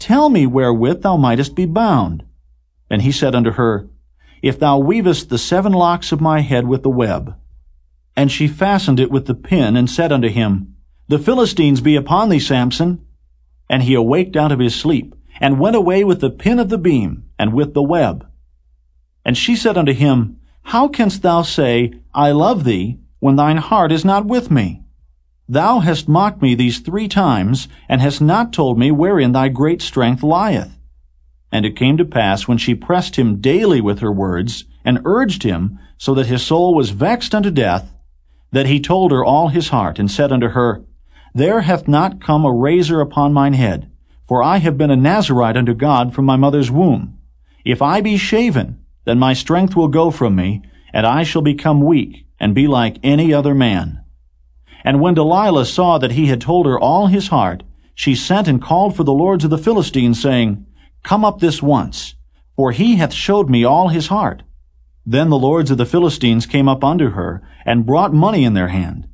B: Tell me wherewith thou mightest be bound. And he said unto her, If thou weavest the seven locks of my head with the web. And she fastened it with the pin, and said unto him, The Philistines be upon thee, Samson. And he awaked out of his sleep, and went away with the pin of the beam, and with the web. And she said unto him, How canst thou say, I love thee, when thine heart is not with me? Thou hast mocked me these three times, and hast not told me wherein thy great strength lieth. And it came to pass, when she pressed him daily with her words, and urged him, so that his soul was vexed unto death, that he told her all his heart, and said unto her, There hath not come a razor upon mine head, for I have been a Nazarite unto God from my mother's womb. If I be shaven, then my strength will go from me, and I shall become weak, and be like any other man. And when Delilah saw that he had told her all his heart, she sent and called for the lords of the Philistines, saying, Come up this once, for he hath showed me all his heart. Then the lords of the Philistines came up unto her, and brought money in their hand.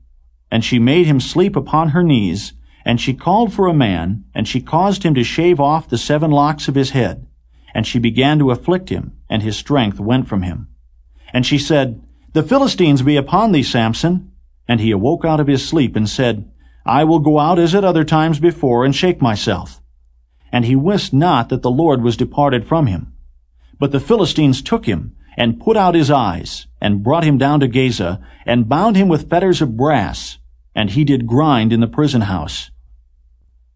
B: And she made him sleep upon her knees, and she called for a man, and she caused him to shave off the seven locks of his head. And she began to afflict him, and his strength went from him. And she said, The Philistines be upon thee, Samson. And he awoke out of his sleep, and said, I will go out as at other times before, and shake myself. And he wist not that the Lord was departed from him. But the Philistines took him, and put out his eyes, and brought him down to Gaza, and bound him with fetters of brass, and he did grind in the prison house.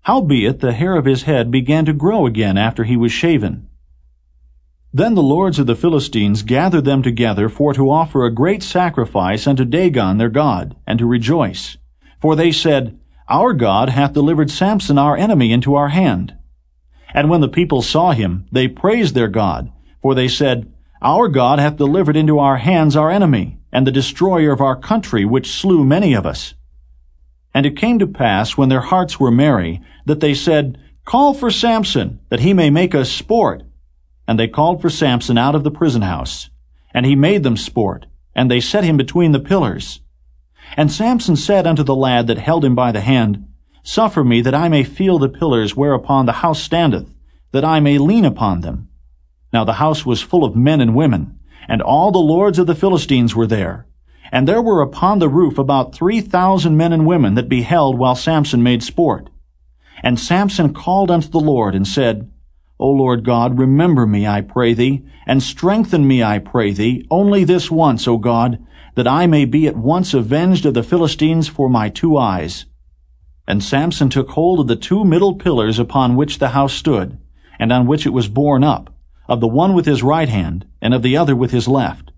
B: Howbeit the hair of his head began to grow again after he was shaven. Then the lords of the Philistines gathered them together for to offer a great sacrifice unto Dagon their god, and to rejoice. For they said, Our God hath delivered Samson our enemy into our hand. And when the people saw him, they praised their God, for they said, Our God hath delivered into our hands our enemy, and the destroyer of our country, which slew many of us. And it came to pass, when their hearts were merry, that they said, Call for Samson, that he may make us sport. And they called for Samson out of the prison house. And he made them sport, and they set him between the pillars. And Samson said unto the lad that held him by the hand, Suffer me that I may feel the pillars whereupon the house standeth, that I may lean upon them. Now the house was full of men and women, and all the lords of the Philistines were there. And there were upon the roof about three thousand men and women that beheld while Samson made sport. And Samson called unto the Lord, and said, O Lord God, remember me, I pray thee, and strengthen me, I pray thee, only this once, O God, that I may be at once avenged of the Philistines for my two eyes. And Samson took hold of the two middle pillars upon which the house stood, and on which it was borne up, of the one with his right hand, and of the other with his left.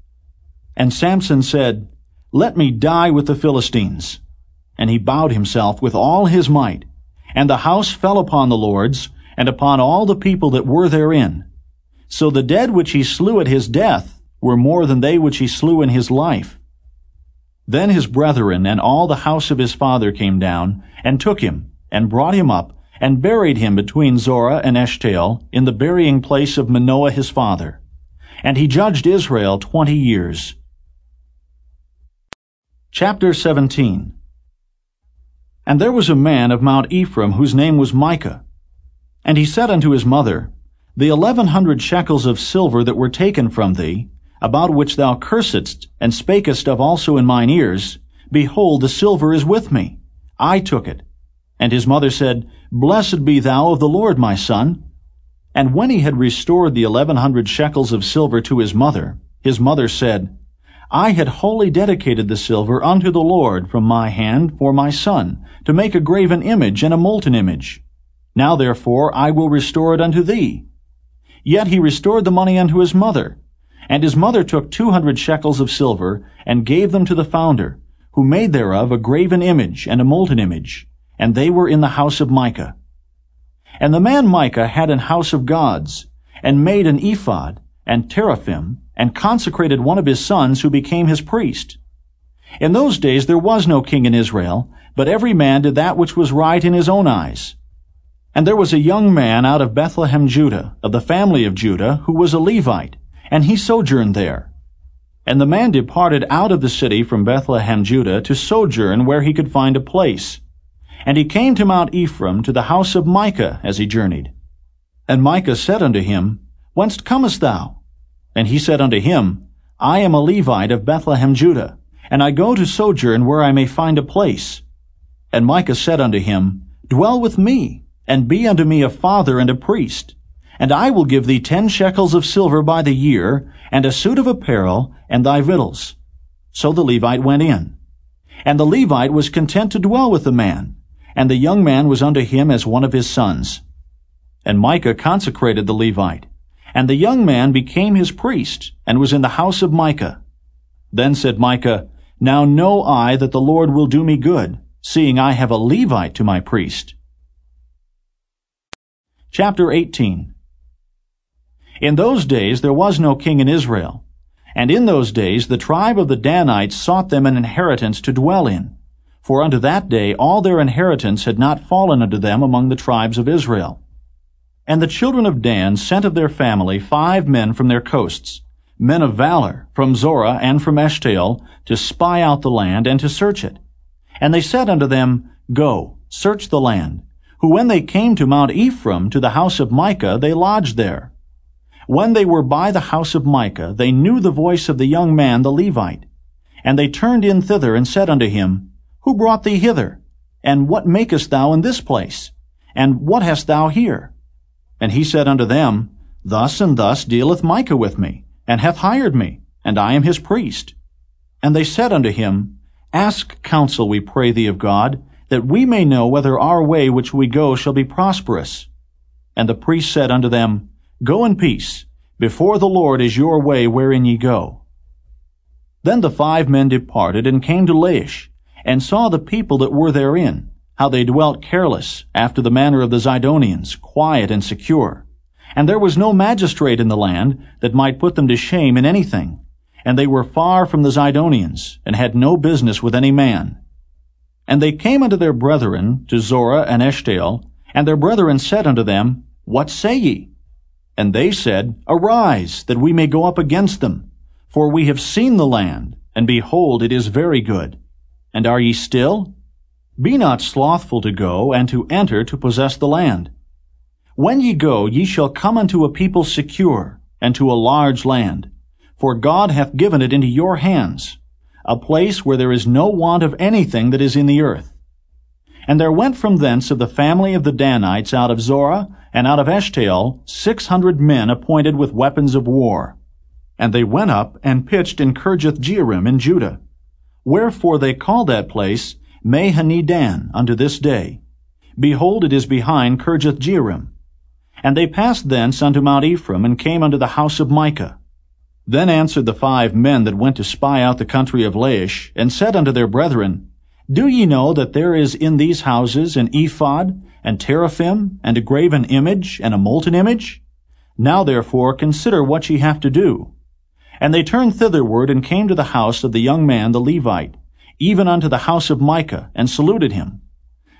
B: And Samson said, Let me die with the Philistines. And he bowed himself with all his might, and the house fell upon the lords, and upon all the people that were therein. So the dead which he slew at his death were more than they which he slew in his life. Then his brethren and all the house of his father came down, and took him, and brought him up, and buried him between Zorah and Eshtaol, in the burying place of Manoah his father. And he judged Israel twenty years. Chapter 17 And there was a man of Mount Ephraim whose name was Micah. And he said unto his mother, The eleven hundred shekels of silver that were taken from thee, about which thou cursedst, and spakest of also in mine ears, Behold, the silver is with me. I took it. And his mother said, Blessed be thou of the Lord, my son. And when he had restored the eleven hundred shekels of silver to his mother, his mother said, I had wholly dedicated the silver unto the Lord from my hand for my son, to make a graven image and a molten image. Now therefore I will restore it unto thee. Yet he restored the money unto his mother. And his mother took two hundred shekels of silver, and gave them to the founder, who made thereof a graven image and a molten image, and they were in the house of Micah. And the man Micah had an house of gods, and made an ephod, and teraphim, and consecrated one of his sons who became his priest. In those days there was no king in Israel, but every man did that which was right in his own eyes. And there was a young man out of Bethlehem, Judah, of the family of Judah, who was a Levite, and he sojourned there. And the man departed out of the city from Bethlehem, Judah, to sojourn where he could find a place. And he came to Mount Ephraim, to the house of Micah, as he journeyed. And Micah said unto him, Whence comest thou? And he said unto him, I am a Levite of Bethlehem, Judah, and I go to sojourn where I may find a place. And Micah said unto him, Dwell with me, and be unto me a father and a priest. And I will give thee ten shekels of silver by the year, and a suit of apparel, and thy victuals. So the Levite went in. And the Levite was content to dwell with the man, and the young man was unto him as one of his sons. And Micah consecrated the Levite, And the young man became his priest, and was in the house of Micah. Then said Micah, Now know I that the Lord will do me good, seeing I have a Levite to my priest. Chapter 18 In those days there was no king in Israel. And in those days the tribe of the Danites sought them an inheritance to dwell in. For unto that day all their inheritance had not fallen unto them among the tribes of Israel. And the children of Dan sent of their family five men from their coasts, men of valor, from Zorah and from Eshtaol, to spy out the land and to search it. And they said unto them, Go, search the land. Who when they came to Mount Ephraim, to the house of Micah, they lodged there. When they were by the house of Micah, they knew the voice of the young man the Levite. And they turned in thither and said unto him, Who brought thee hither? And what makest thou in this place? And what hast thou here? And he said unto them, Thus and thus dealeth Micah with me, and hath hired me, and I am his priest. And they said unto him, Ask counsel, we pray thee of God, that we may know whether our way which we go shall be prosperous. And the priest said unto them, Go in peace. Before the Lord is your way wherein ye go. Then the five men departed and came to Laish, and saw the people that were therein, how they dwelt careless, after the manner of the Zidonians, quiet and secure. And there was no magistrate in the land that might put them to shame in anything. And they were far from the Zidonians, and had no business with any man. And they came unto their brethren, to Zorah and Eshtaol, and their brethren said unto them, What say ye? And they said, Arise, that we may go up against them. For we have seen the land, and behold, it is very good. And are ye still? Be not slothful to go, and to enter to possess the land. When ye go, ye shall come unto a people secure, and to a large land. For God hath given it into your hands, a place where there is no want of anything that is in the earth. And there went from thence of the family of the Danites out of Zorah, and out of Eshtaol, six hundred men appointed with weapons of war. And they went up and pitched in Kirjath Jearim in Judah. Wherefore they call that place Mahaneh-dan unto this day. Behold, it is behind Kirjath Jearim. And they passed thence unto Mount Ephraim, and came unto the house of Micah. Then answered the five men that went to spy out the country of Laish, and said unto their brethren, Do ye know that there is in these houses an ephod, and teraphim, and a graven image, and a molten image? Now therefore consider what ye have to do. And they turned thitherward, and came to the house of the young man the Levite, even unto the house of Micah, and saluted him.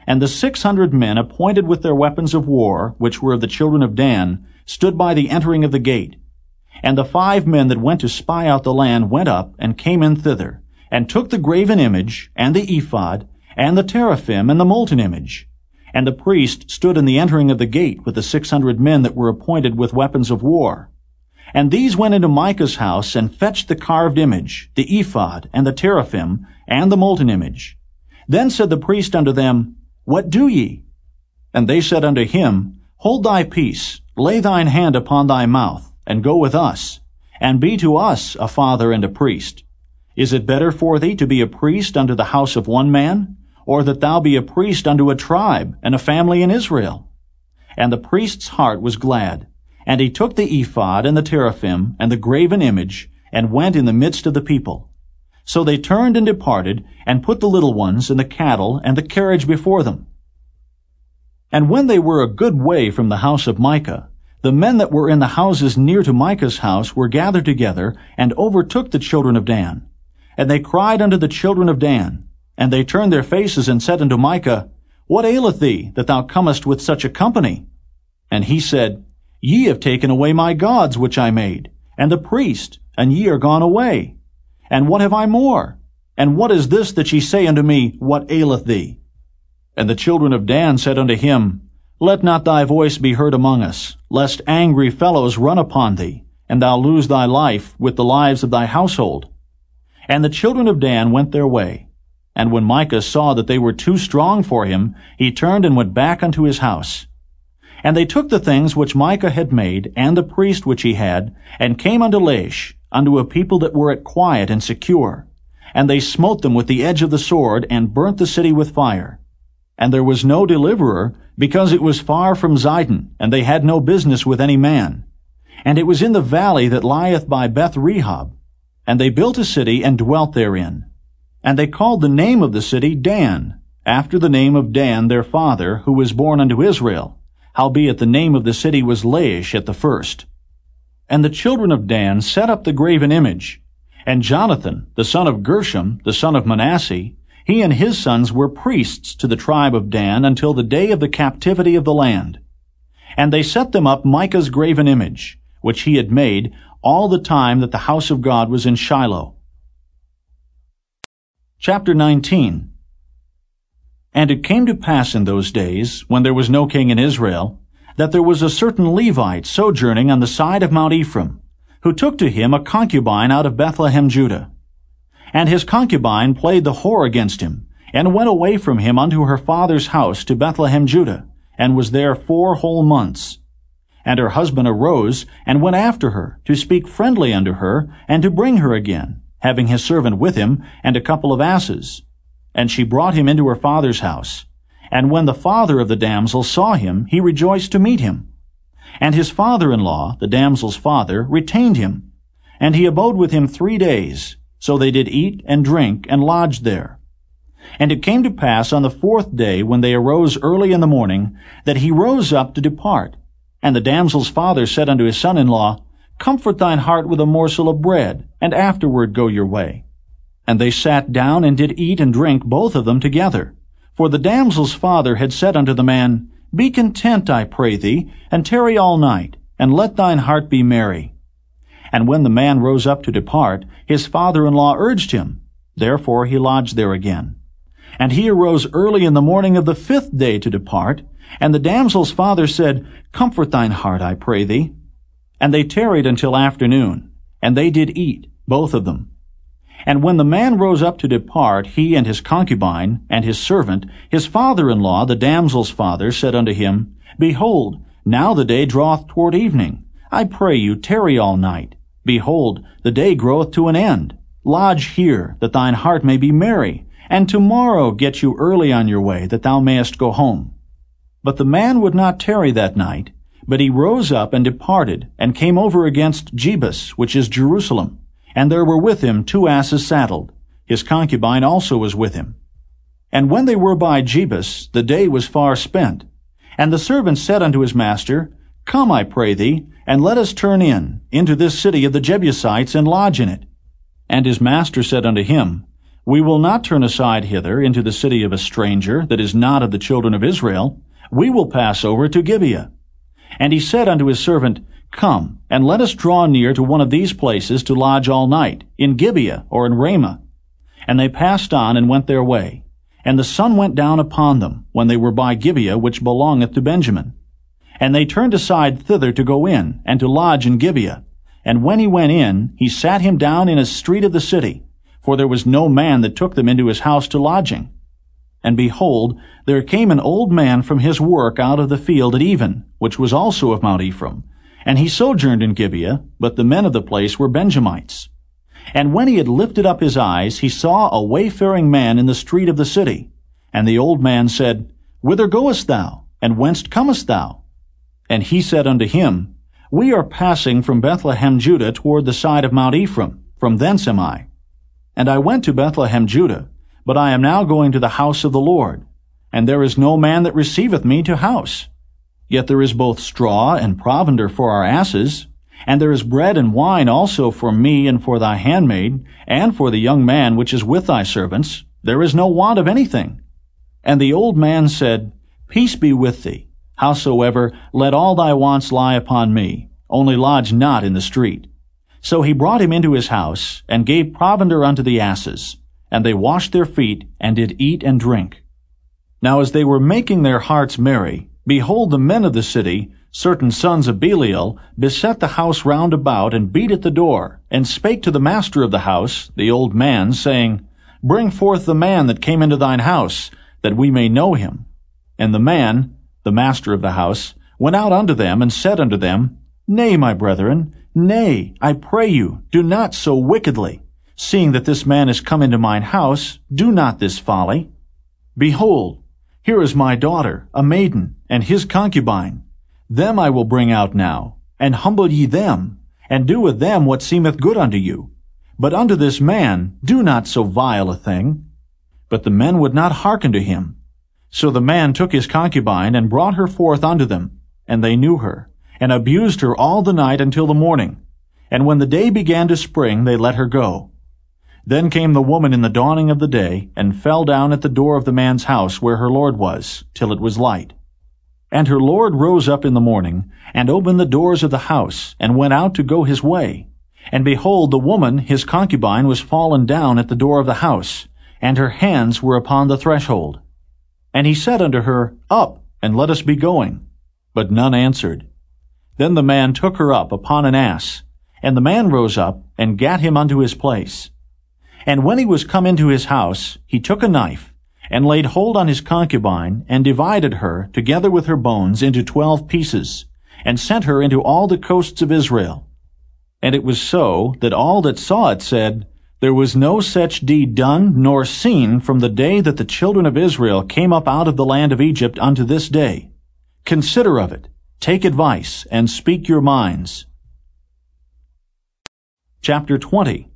B: And the six hundred men appointed with their weapons of war, which were of the children of Dan, stood by the entering of the gate. And the five men that went to spy out the land went up, and came in thither, and took the graven image, and the ephod, and the teraphim, and the molten image. And the priest stood in the entering of the gate with the six hundred men that were appointed with weapons of war. And these went into Micah's house, and fetched the carved image, the ephod, and the teraphim, and the molten image. Then said the priest unto them, What do ye? And they said unto him, Hold thy peace, lay thine hand upon thy mouth, and go with us, and be to us a father and a priest. Is it better for thee to be a priest unto the house of one man, or that thou be a priest unto a tribe and a family in Israel? And the priest's heart was glad, and he took the ephod and the teraphim and the graven image, and went in the midst of the people. So they turned and departed, and put the little ones and the cattle and the carriage before them. And when they were a good way from the house of Micah, the men that were in the houses near to Micah's house were gathered together, and overtook the children of Dan. And they cried unto the children of Dan, and they turned their faces and said unto Micah, What aileth thee, that thou comest with such a company? And he said, Ye have taken away my gods which I made, and the priest, and ye are gone away. And what have I more? And what is this that ye say unto me, What aileth thee? And the children of Dan said unto him, Let not thy voice be heard among us, lest angry fellows run upon thee, and thou lose thy life with the lives of thy household. And the children of Dan went their way. And when Micah saw that they were too strong for him, he turned and went back unto his house. And they took the things which Micah had made, and the priest which he had, and came unto Laish, unto a people that were at quiet and secure. And they smote them with the edge of the sword, and burnt the city with fire. And there was no deliverer, because it was far from Zidon, and they had no business with any man. And it was in the valley that lieth by Beth Rehob. And they built a city and dwelt therein. And they called the name of the city Dan, after the name of Dan their father, who was born unto Israel. Howbeit the name of the city was Laish at the first. And the children of Dan set up the graven image. And Jonathan, the son of Gershom, the son of Manasseh, he and his sons were priests to the tribe of Dan until the day of the captivity of the land. And they set them up Micah's graven image, which he had made all the time that the house of God was in Shiloh. Chapter 19 And it came to pass in those days, when there was no king in Israel, that there was a certain Levite sojourning on the side of Mount Ephraim, who took to him a concubine out of Bethlehem, Judah. And his concubine played the whore against him, and went away from him unto her father's house to Bethlehem, Judah, and was there four whole months. And her husband arose, and went after her, to speak friendly unto her, and to bring her again, having his servant with him, and a couple of asses. And she brought him into her father's house. And when the father of the damsel saw him, he rejoiced to meet him. And his father-in-law, the damsel's father, retained him. And he abode with him three days. So they did eat and drink and lodged there. And it came to pass on the fourth day, when they arose early in the morning, that he rose up to depart. And the damsel's father said unto his son-in-law, Comfort thine heart with a morsel of bread, and afterward go your way. And they sat down and did eat and drink both of them together. For the damsel's father had said unto the man, Be content, I pray thee, and tarry all night, and let thine heart be merry. And when the man rose up to depart, his father-in-law urged him. Therefore he lodged there again. And he arose early in the morning of the fifth day to depart, and the damsel's father said, Comfort thine heart, I pray thee. And they tarried until afternoon, and they did eat, both of them. And when the man rose up to depart, he and his concubine, and his servant, his father-in-law, the damsel's father, said unto him, Behold, now the day draweth toward evening. I pray you, tarry all night. Behold, the day groweth to an end. Lodge here, that thine heart may be merry, and tomorrow get you early on your way, that thou mayest go home. But the man would not tarry that night, but he rose up and departed, and came over against Jebus, which is Jerusalem. And there were with him two asses saddled. His concubine also was with him. And when they were by Jebus, the day was far spent. And the servant said unto his master, Come, I pray thee, and let us turn in, into this city of the Jebusites, and lodge in it. And his master said unto him, We will not turn aside hither into the city of a stranger, that is not of the children of Israel, we will pass over to Gibeah. And he said unto his servant, Come, and let us draw near to one of these places to lodge all night, in Gibeah or in Ramah. And they passed on and went their way. And the sun went down upon them, when they were by Gibeah, which belongeth to Benjamin. And they turned aside thither to go in, and to lodge in Gibeah. And when he went in, he sat him down in a street of the city, for there was no man that took them into his house to lodging. And behold, there came an old man from his work out of the field at even, which was also of Mount Ephraim. And he sojourned in Gibeah, but the men of the place were Benjamites. And when he had lifted up his eyes, he saw a wayfaring man in the street of the city. And the old man said, Whither goest thou? And whence comest thou? And he said unto him, We are passing from Bethlehem, Judah, toward the side of Mount Ephraim. From thence am I. And I went to Bethlehem, Judah, but I am now going to the house of the Lord, and there is no man that receiveth me to house. Yet there is both straw and provender for our asses, and there is bread and wine also for me and for thy handmaid, and for the young man which is with thy servants. There is no want of anything. And the old man said, Peace be with thee. Howsoever, let all thy wants lie upon me, only lodge not in the street. So he brought him into his house, and gave provender unto the asses, and they washed their feet, and did eat and drink. Now as they were making their hearts merry, behold the men of the city, certain sons of Belial, beset the house round about, and beat at the door, and spake to the master of the house, the old man, saying, Bring forth the man that came into thine house, that we may know him. And the man, the master of the house, went out unto them, and said unto them, Nay, my brethren, nay, I pray you, do not so wickedly. Seeing that this man is come into mine house, do not this folly. Behold, here is my daughter, a maiden, and his concubine. Them I will bring out now, and humble ye them, and do with them what seemeth good unto you. But unto this man do not so vile a thing. But the men would not hearken to him. So the man took his concubine, and brought her forth unto them, and they knew her, and abused her all the night until the morning. And when the day began to spring, they let her go. Then came the woman in the dawning of the day, and fell down at the door of the man's house where her lord was, till it was light. And her lord rose up in the morning, and opened the doors of the house, and went out to go his way. And behold, the woman, his concubine, was fallen down at the door of the house, and her hands were upon the threshold. And he said unto her, Up, and let us be going. But none answered. Then the man took her up upon an ass, and the man rose up, and gat him unto his place. And when he was come into his house, he took a knife, and laid hold on his concubine, and divided her, together with her bones, into twelve pieces, and sent her into all the coasts of Israel. And it was so, that all that saw it said, There was no such deed done, nor seen, from the day that the children of Israel came up out of the land of Egypt unto this day. Consider of it, take advice, and speak your minds. Chapter 20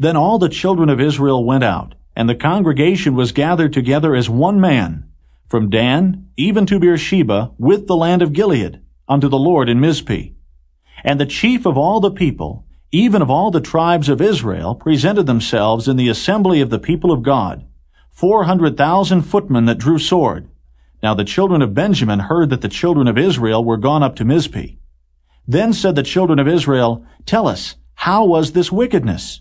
B: Then all the children of Israel went out, and the congregation was gathered together as one man, from Dan even to Beersheba, with the land of Gilead, unto the Lord in Mizpeh. And the chief of all the people, even of all the tribes of Israel, presented themselves in the assembly of the people of God, four hundred thousand footmen that drew sword. Now the children of Benjamin heard that the children of Israel were gone up to Mizpeh. Then said the children of Israel, Tell us, how was this wickedness?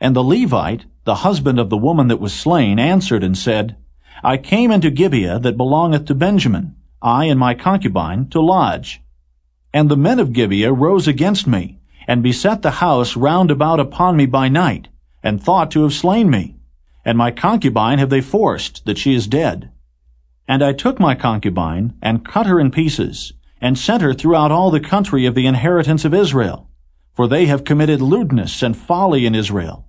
B: And the Levite, the husband of the woman that was slain, answered and said, I came into Gibeah that belongeth to Benjamin, I and my concubine, to lodge. And the men of Gibeah rose against me, and beset the house round about upon me by night, and thought to have slain me. And my concubine have they forced, that she is dead. And I took my concubine, and cut her in pieces, and sent her throughout all the country of the inheritance of Israel. For they have committed lewdness and folly in Israel.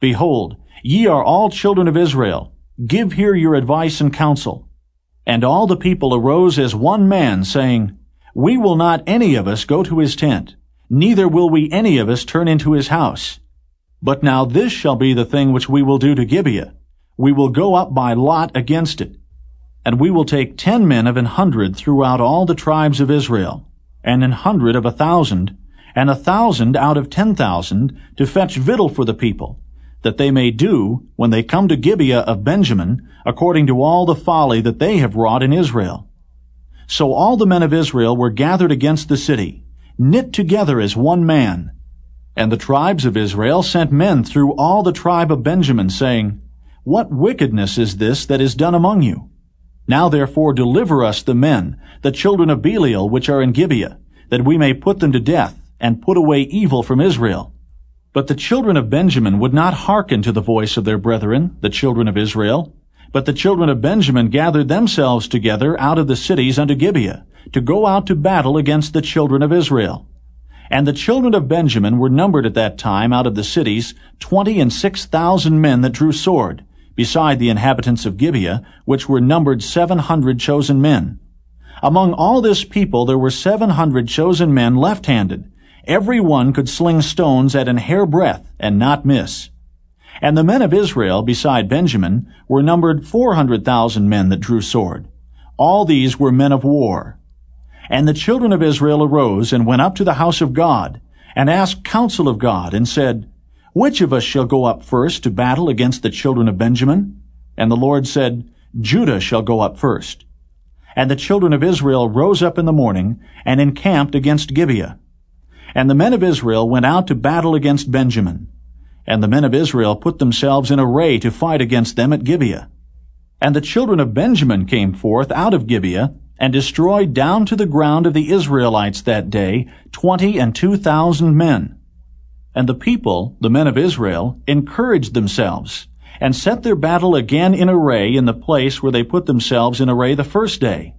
B: Behold, ye are all children of Israel. Give here your advice and counsel. And all the people arose as one man, saying, We will not any of us go to his tent, neither will we any of us turn into his house. But now this shall be the thing which we will do to Gibeah. We will go up by lot against it. And we will take ten men of an hundred throughout all the tribes of Israel, and an hundred of a thousand, and a thousand out of ten thousand, to fetch victual for the people, that they may do, when they come to Gibeah of Benjamin, according to all the folly that they have wrought in Israel. So all the men of Israel were gathered against the city, knit together as one man. And the tribes of Israel sent men through all the tribe of Benjamin, saying, What wickedness is this that is done among you? Now therefore deliver us the men, the children of Belial, which are in Gibeah, that we may put them to death, and put away evil from Israel. But the children of Benjamin would not hearken to the voice of their brethren, the children of Israel. But the children of Benjamin gathered themselves together out of the cities unto Gibeah, to go out to battle against the children of Israel. And the children of Benjamin were numbered at that time out of the cities twenty and six thousand men that drew sword, beside the inhabitants of Gibeah, which were numbered seven hundred chosen men. Among all this people there were seven hundred chosen men left-handed, Every one could sling stones at an hair breadth and not miss. And the men of Israel, beside Benjamin, were numbered four hundred thousand men that drew sword. All these were men of war. And the children of Israel arose and went up to the house of God, and asked counsel of God, and said, Which of us shall go up first to battle against the children of Benjamin? And the Lord said, Judah shall go up first. And the children of Israel rose up in the morning, and encamped against Gibeah. And the men of Israel went out to battle against Benjamin. And the men of Israel put themselves in array to fight against them at Gibeah. And the children of Benjamin came forth out of Gibeah, and destroyed down to the ground of the Israelites that day twenty and two thousand men. And the people, the men of Israel, encouraged themselves, and set their battle again in array in the place where they put themselves in array the first day.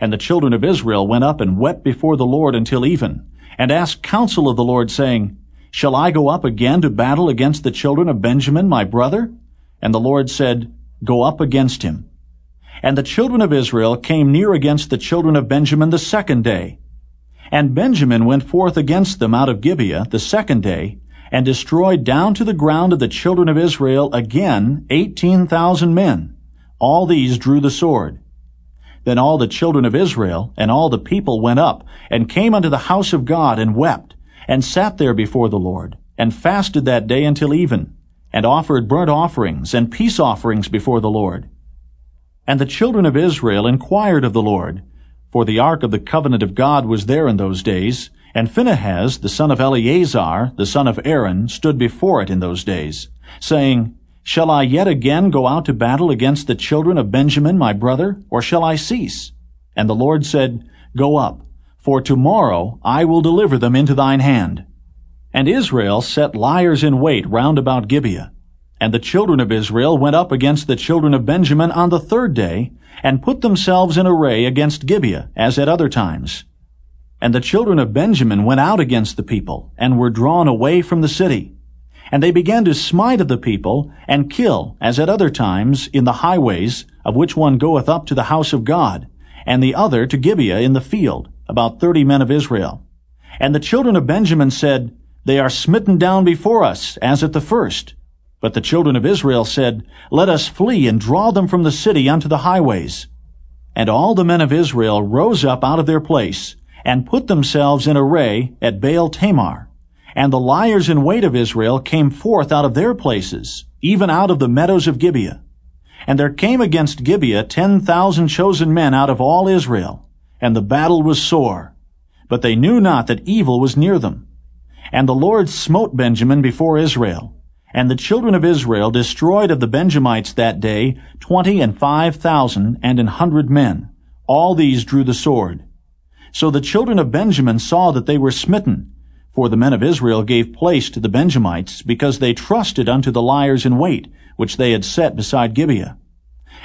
B: And the children of Israel went up and wept before the Lord until even, and asked counsel of the Lord, saying, Shall I go up again to battle against the children of Benjamin, my brother? And the Lord said, Go up against him. And the children of Israel came near against the children of Benjamin the second day. And Benjamin went forth against them out of Gibeah the second day, and destroyed down to the ground of the children of Israel again eighteen thousand men. All these drew the sword. Then all the children of Israel and all the people went up, and came unto the house of God, and wept, and sat there before the Lord, and fasted that day until even, and offered burnt offerings and peace offerings before the Lord. And the children of Israel inquired of the Lord, for the ark of the covenant of God was there in those days, and Phinehas, the son of Eleazar, the son of Aaron, stood before it in those days, saying, Shall I yet again go out to battle against the children of Benjamin my brother, or shall I cease? And the Lord said, Go up, for tomorrow I will deliver them into thine hand. And Israel set liers in wait round about Gibeah. And the children of Israel went up against the children of Benjamin on the third day, and put themselves in array against Gibeah, as at other times. And the children of Benjamin went out against the people, and were drawn away from the city. And they began to smite of the people, and kill, as at other times, in the highways, of which one goeth up to the house of God, and the other to Gibeah in the field, about thirty men of Israel. And the children of Benjamin said, They are smitten down before us, as at the first. But the children of Israel said, Let us flee and draw them from the city unto the highways. And all the men of Israel rose up out of their place, and put themselves in array at Baal Tamar. And the liers in wait of Israel came forth out of their places, even out of the meadows of Gibeah. And there came against Gibeah ten thousand chosen men out of all Israel, and the battle was sore. But they knew not that evil was near them. And the Lord smote Benjamin before Israel. And the children of Israel destroyed of the Benjamites that day twenty and five thousand and an hundred men. All these drew the sword. So the children of Benjamin saw that they were smitten, for the men of Israel gave place to the Benjamites, because they trusted unto the liers in wait, which they had set beside Gibeah.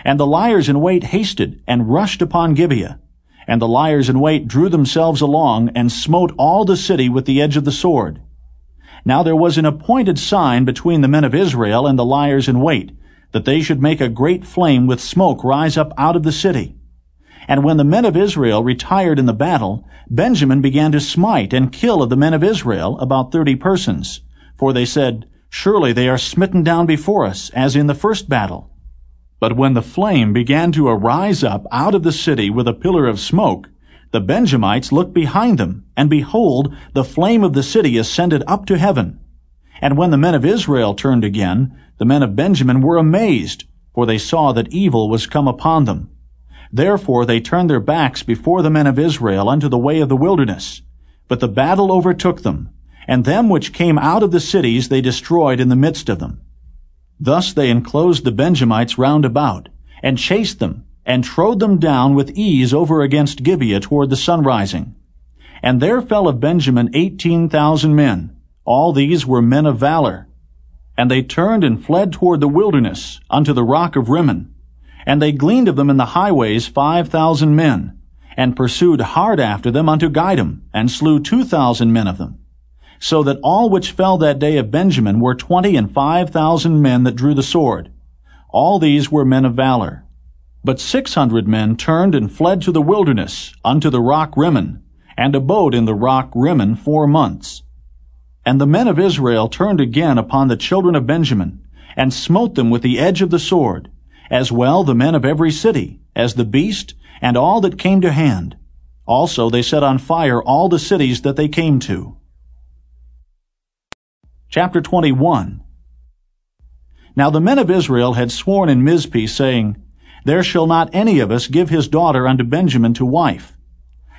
B: And the liers in wait hasted, and rushed upon Gibeah. And the liers in wait drew themselves along, and smote all the city with the edge of the sword. Now there was an appointed sign between the men of Israel and the liers in wait, that they should make a great flame with smoke rise up out of the city. And when the men of Israel retired in the battle, Benjamin began to smite and kill of the men of Israel about thirty persons. For they said, Surely they are smitten down before us, as in the first battle. But when the flame began to arise up out of the city with a pillar of smoke, the Benjamites looked behind them, and behold, the flame of the city ascended up to heaven. And when the men of Israel turned again, the men of Benjamin were amazed, for they saw that evil was come upon them. Therefore they turned their backs before the men of Israel unto the way of the wilderness. But the battle overtook them, and them which came out of the cities they destroyed in the midst of them. Thus they enclosed the Benjamites round about, and chased them, and trode them down with ease over against Gibeah toward the sunrising. And there fell of Benjamin eighteen thousand men. All these were men of valor. And they turned and fled toward the wilderness, unto the rock of Rimmon. And they gleaned of them in the highways five thousand men, and pursued hard after them unto Gidom, and slew two thousand men of them. So that all which fell that day of Benjamin were twenty and five thousand men that drew the sword. All these were men of valor. But six hundred men turned and fled to the wilderness, unto the rock Rimmon, and abode in the rock Rimmon four months. And the men of Israel turned again upon the children of Benjamin, and smote them with the edge of the sword, as well the men of every city, as the beast, and all that came to hand. Also they set on fire all the cities that they came to. Chapter 21 Now the men of Israel had sworn in Mizpeh, saying, There shall not any of us give his daughter unto Benjamin to wife.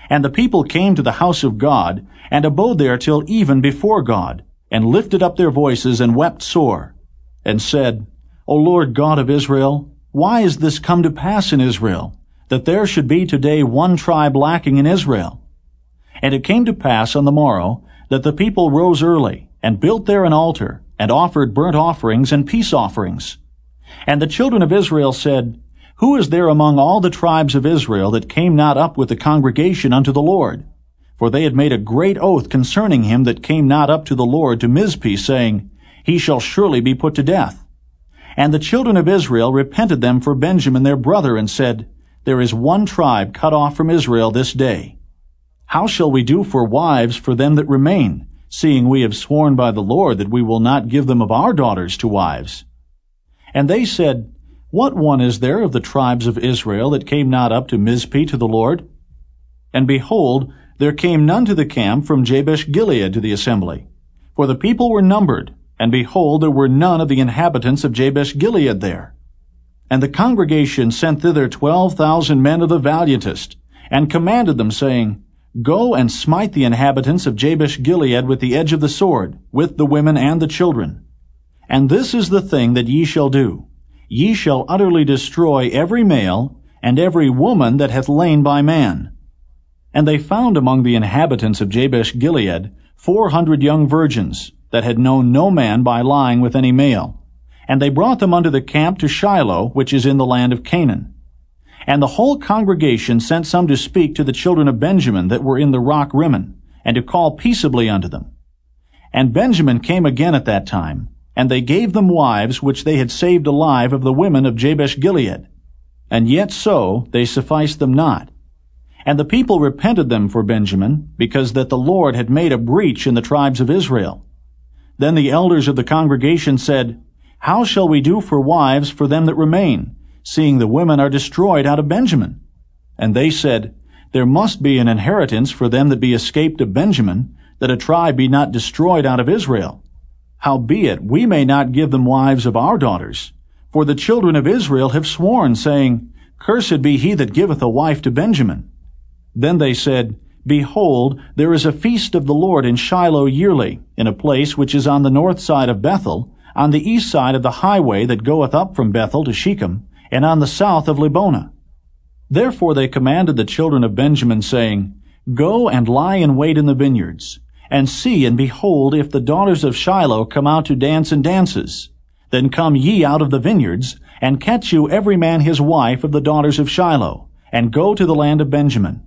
B: And the people came to the house of God, and abode there till even before God, and lifted up their voices, and wept sore, and said, O Lord God of Israel, why is this come to pass in Israel, that there should be today one tribe lacking in Israel? And it came to pass on the morrow that the people rose early, and built there an altar, and offered burnt offerings and peace offerings. And the children of Israel said, Who is there among all the tribes of Israel that came not up with the congregation unto the Lord? For they had made a great oath concerning him that came not up to the Lord to Mizpeh, saying, He shall surely be put to death. And the children of Israel repented them for Benjamin their brother, and said, There is one tribe cut off from Israel this day. How shall we do for wives for them that remain, seeing we have sworn by the Lord that we will not give them of our daughters to wives? And they said, What one is there of the tribes of Israel that came not up to Mizpeh to the Lord? And behold, there came none to the camp from Jabesh Gilead to the assembly. For the people were numbered, and behold, there were none of the inhabitants of Jabesh Gilead there. And the congregation sent thither twelve thousand men of the valiantest, and commanded them, saying, Go and smite the inhabitants of Jabesh Gilead with the edge of the sword, with the women and the children. And this is the thing that ye shall do. Ye shall utterly destroy every male, and every woman that hath lain by man. And they found among the inhabitants of Jabesh Gilead four hundred young virgins, that had known no man by lying with any male. And they brought them unto the camp to Shiloh, which is in the land of Canaan. And the whole congregation sent some to speak to the children of Benjamin that were in the rock Rimmon, and to call peaceably unto them. And Benjamin came again at that time, and they gave them wives which they had saved alive of the women of Jabesh Gilead. And yet so they sufficed them not. And the people repented them for Benjamin, because that the Lord had made a breach in the tribes of Israel. Then the elders of the congregation said, How shall we do for wives for them that remain? seeing the women are destroyed out of Benjamin. And they said, There must be an inheritance for them that be escaped of Benjamin, that a tribe be not destroyed out of Israel. Howbeit, we may not give them wives of our daughters. For the children of Israel have sworn, saying, Cursed be he that giveth a wife to Benjamin. Then they said, Behold, there is a feast of the Lord in Shiloh yearly, in a place which is on the north side of Bethel, on the east side of the highway that goeth up from Bethel to Shechem, and on the south of Lebonah. Therefore they commanded the children of Benjamin, saying, Go and lie in wait in the vineyards, and see and behold if the daughters of Shiloh come out to dance in dances. Then come ye out of the vineyards, and catch you every man his wife of the daughters of Shiloh, and go to the land of Benjamin.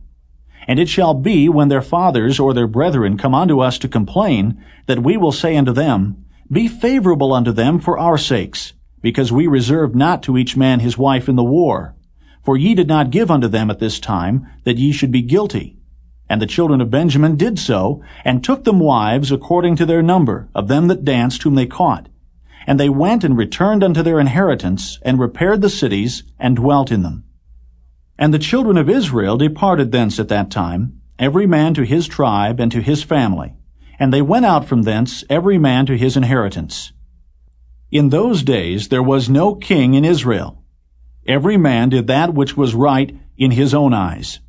B: And it shall be, when their fathers or their brethren come unto us to complain, that we will say unto them, Be favorable unto them for our sakes, because we reserved not to each man his wife in the war. For ye did not give unto them at this time, that ye should be guilty. And the children of Benjamin did so, and took them wives according to their number, of them that danced whom they caught. And they went and returned unto their inheritance, and repaired the cities, and dwelt in them. And the children of Israel departed thence at that time, every man to his tribe and to his family. And they went out from thence, every man to his inheritance. In those days there was no king in Israel. Every man did that which was right in his own eyes.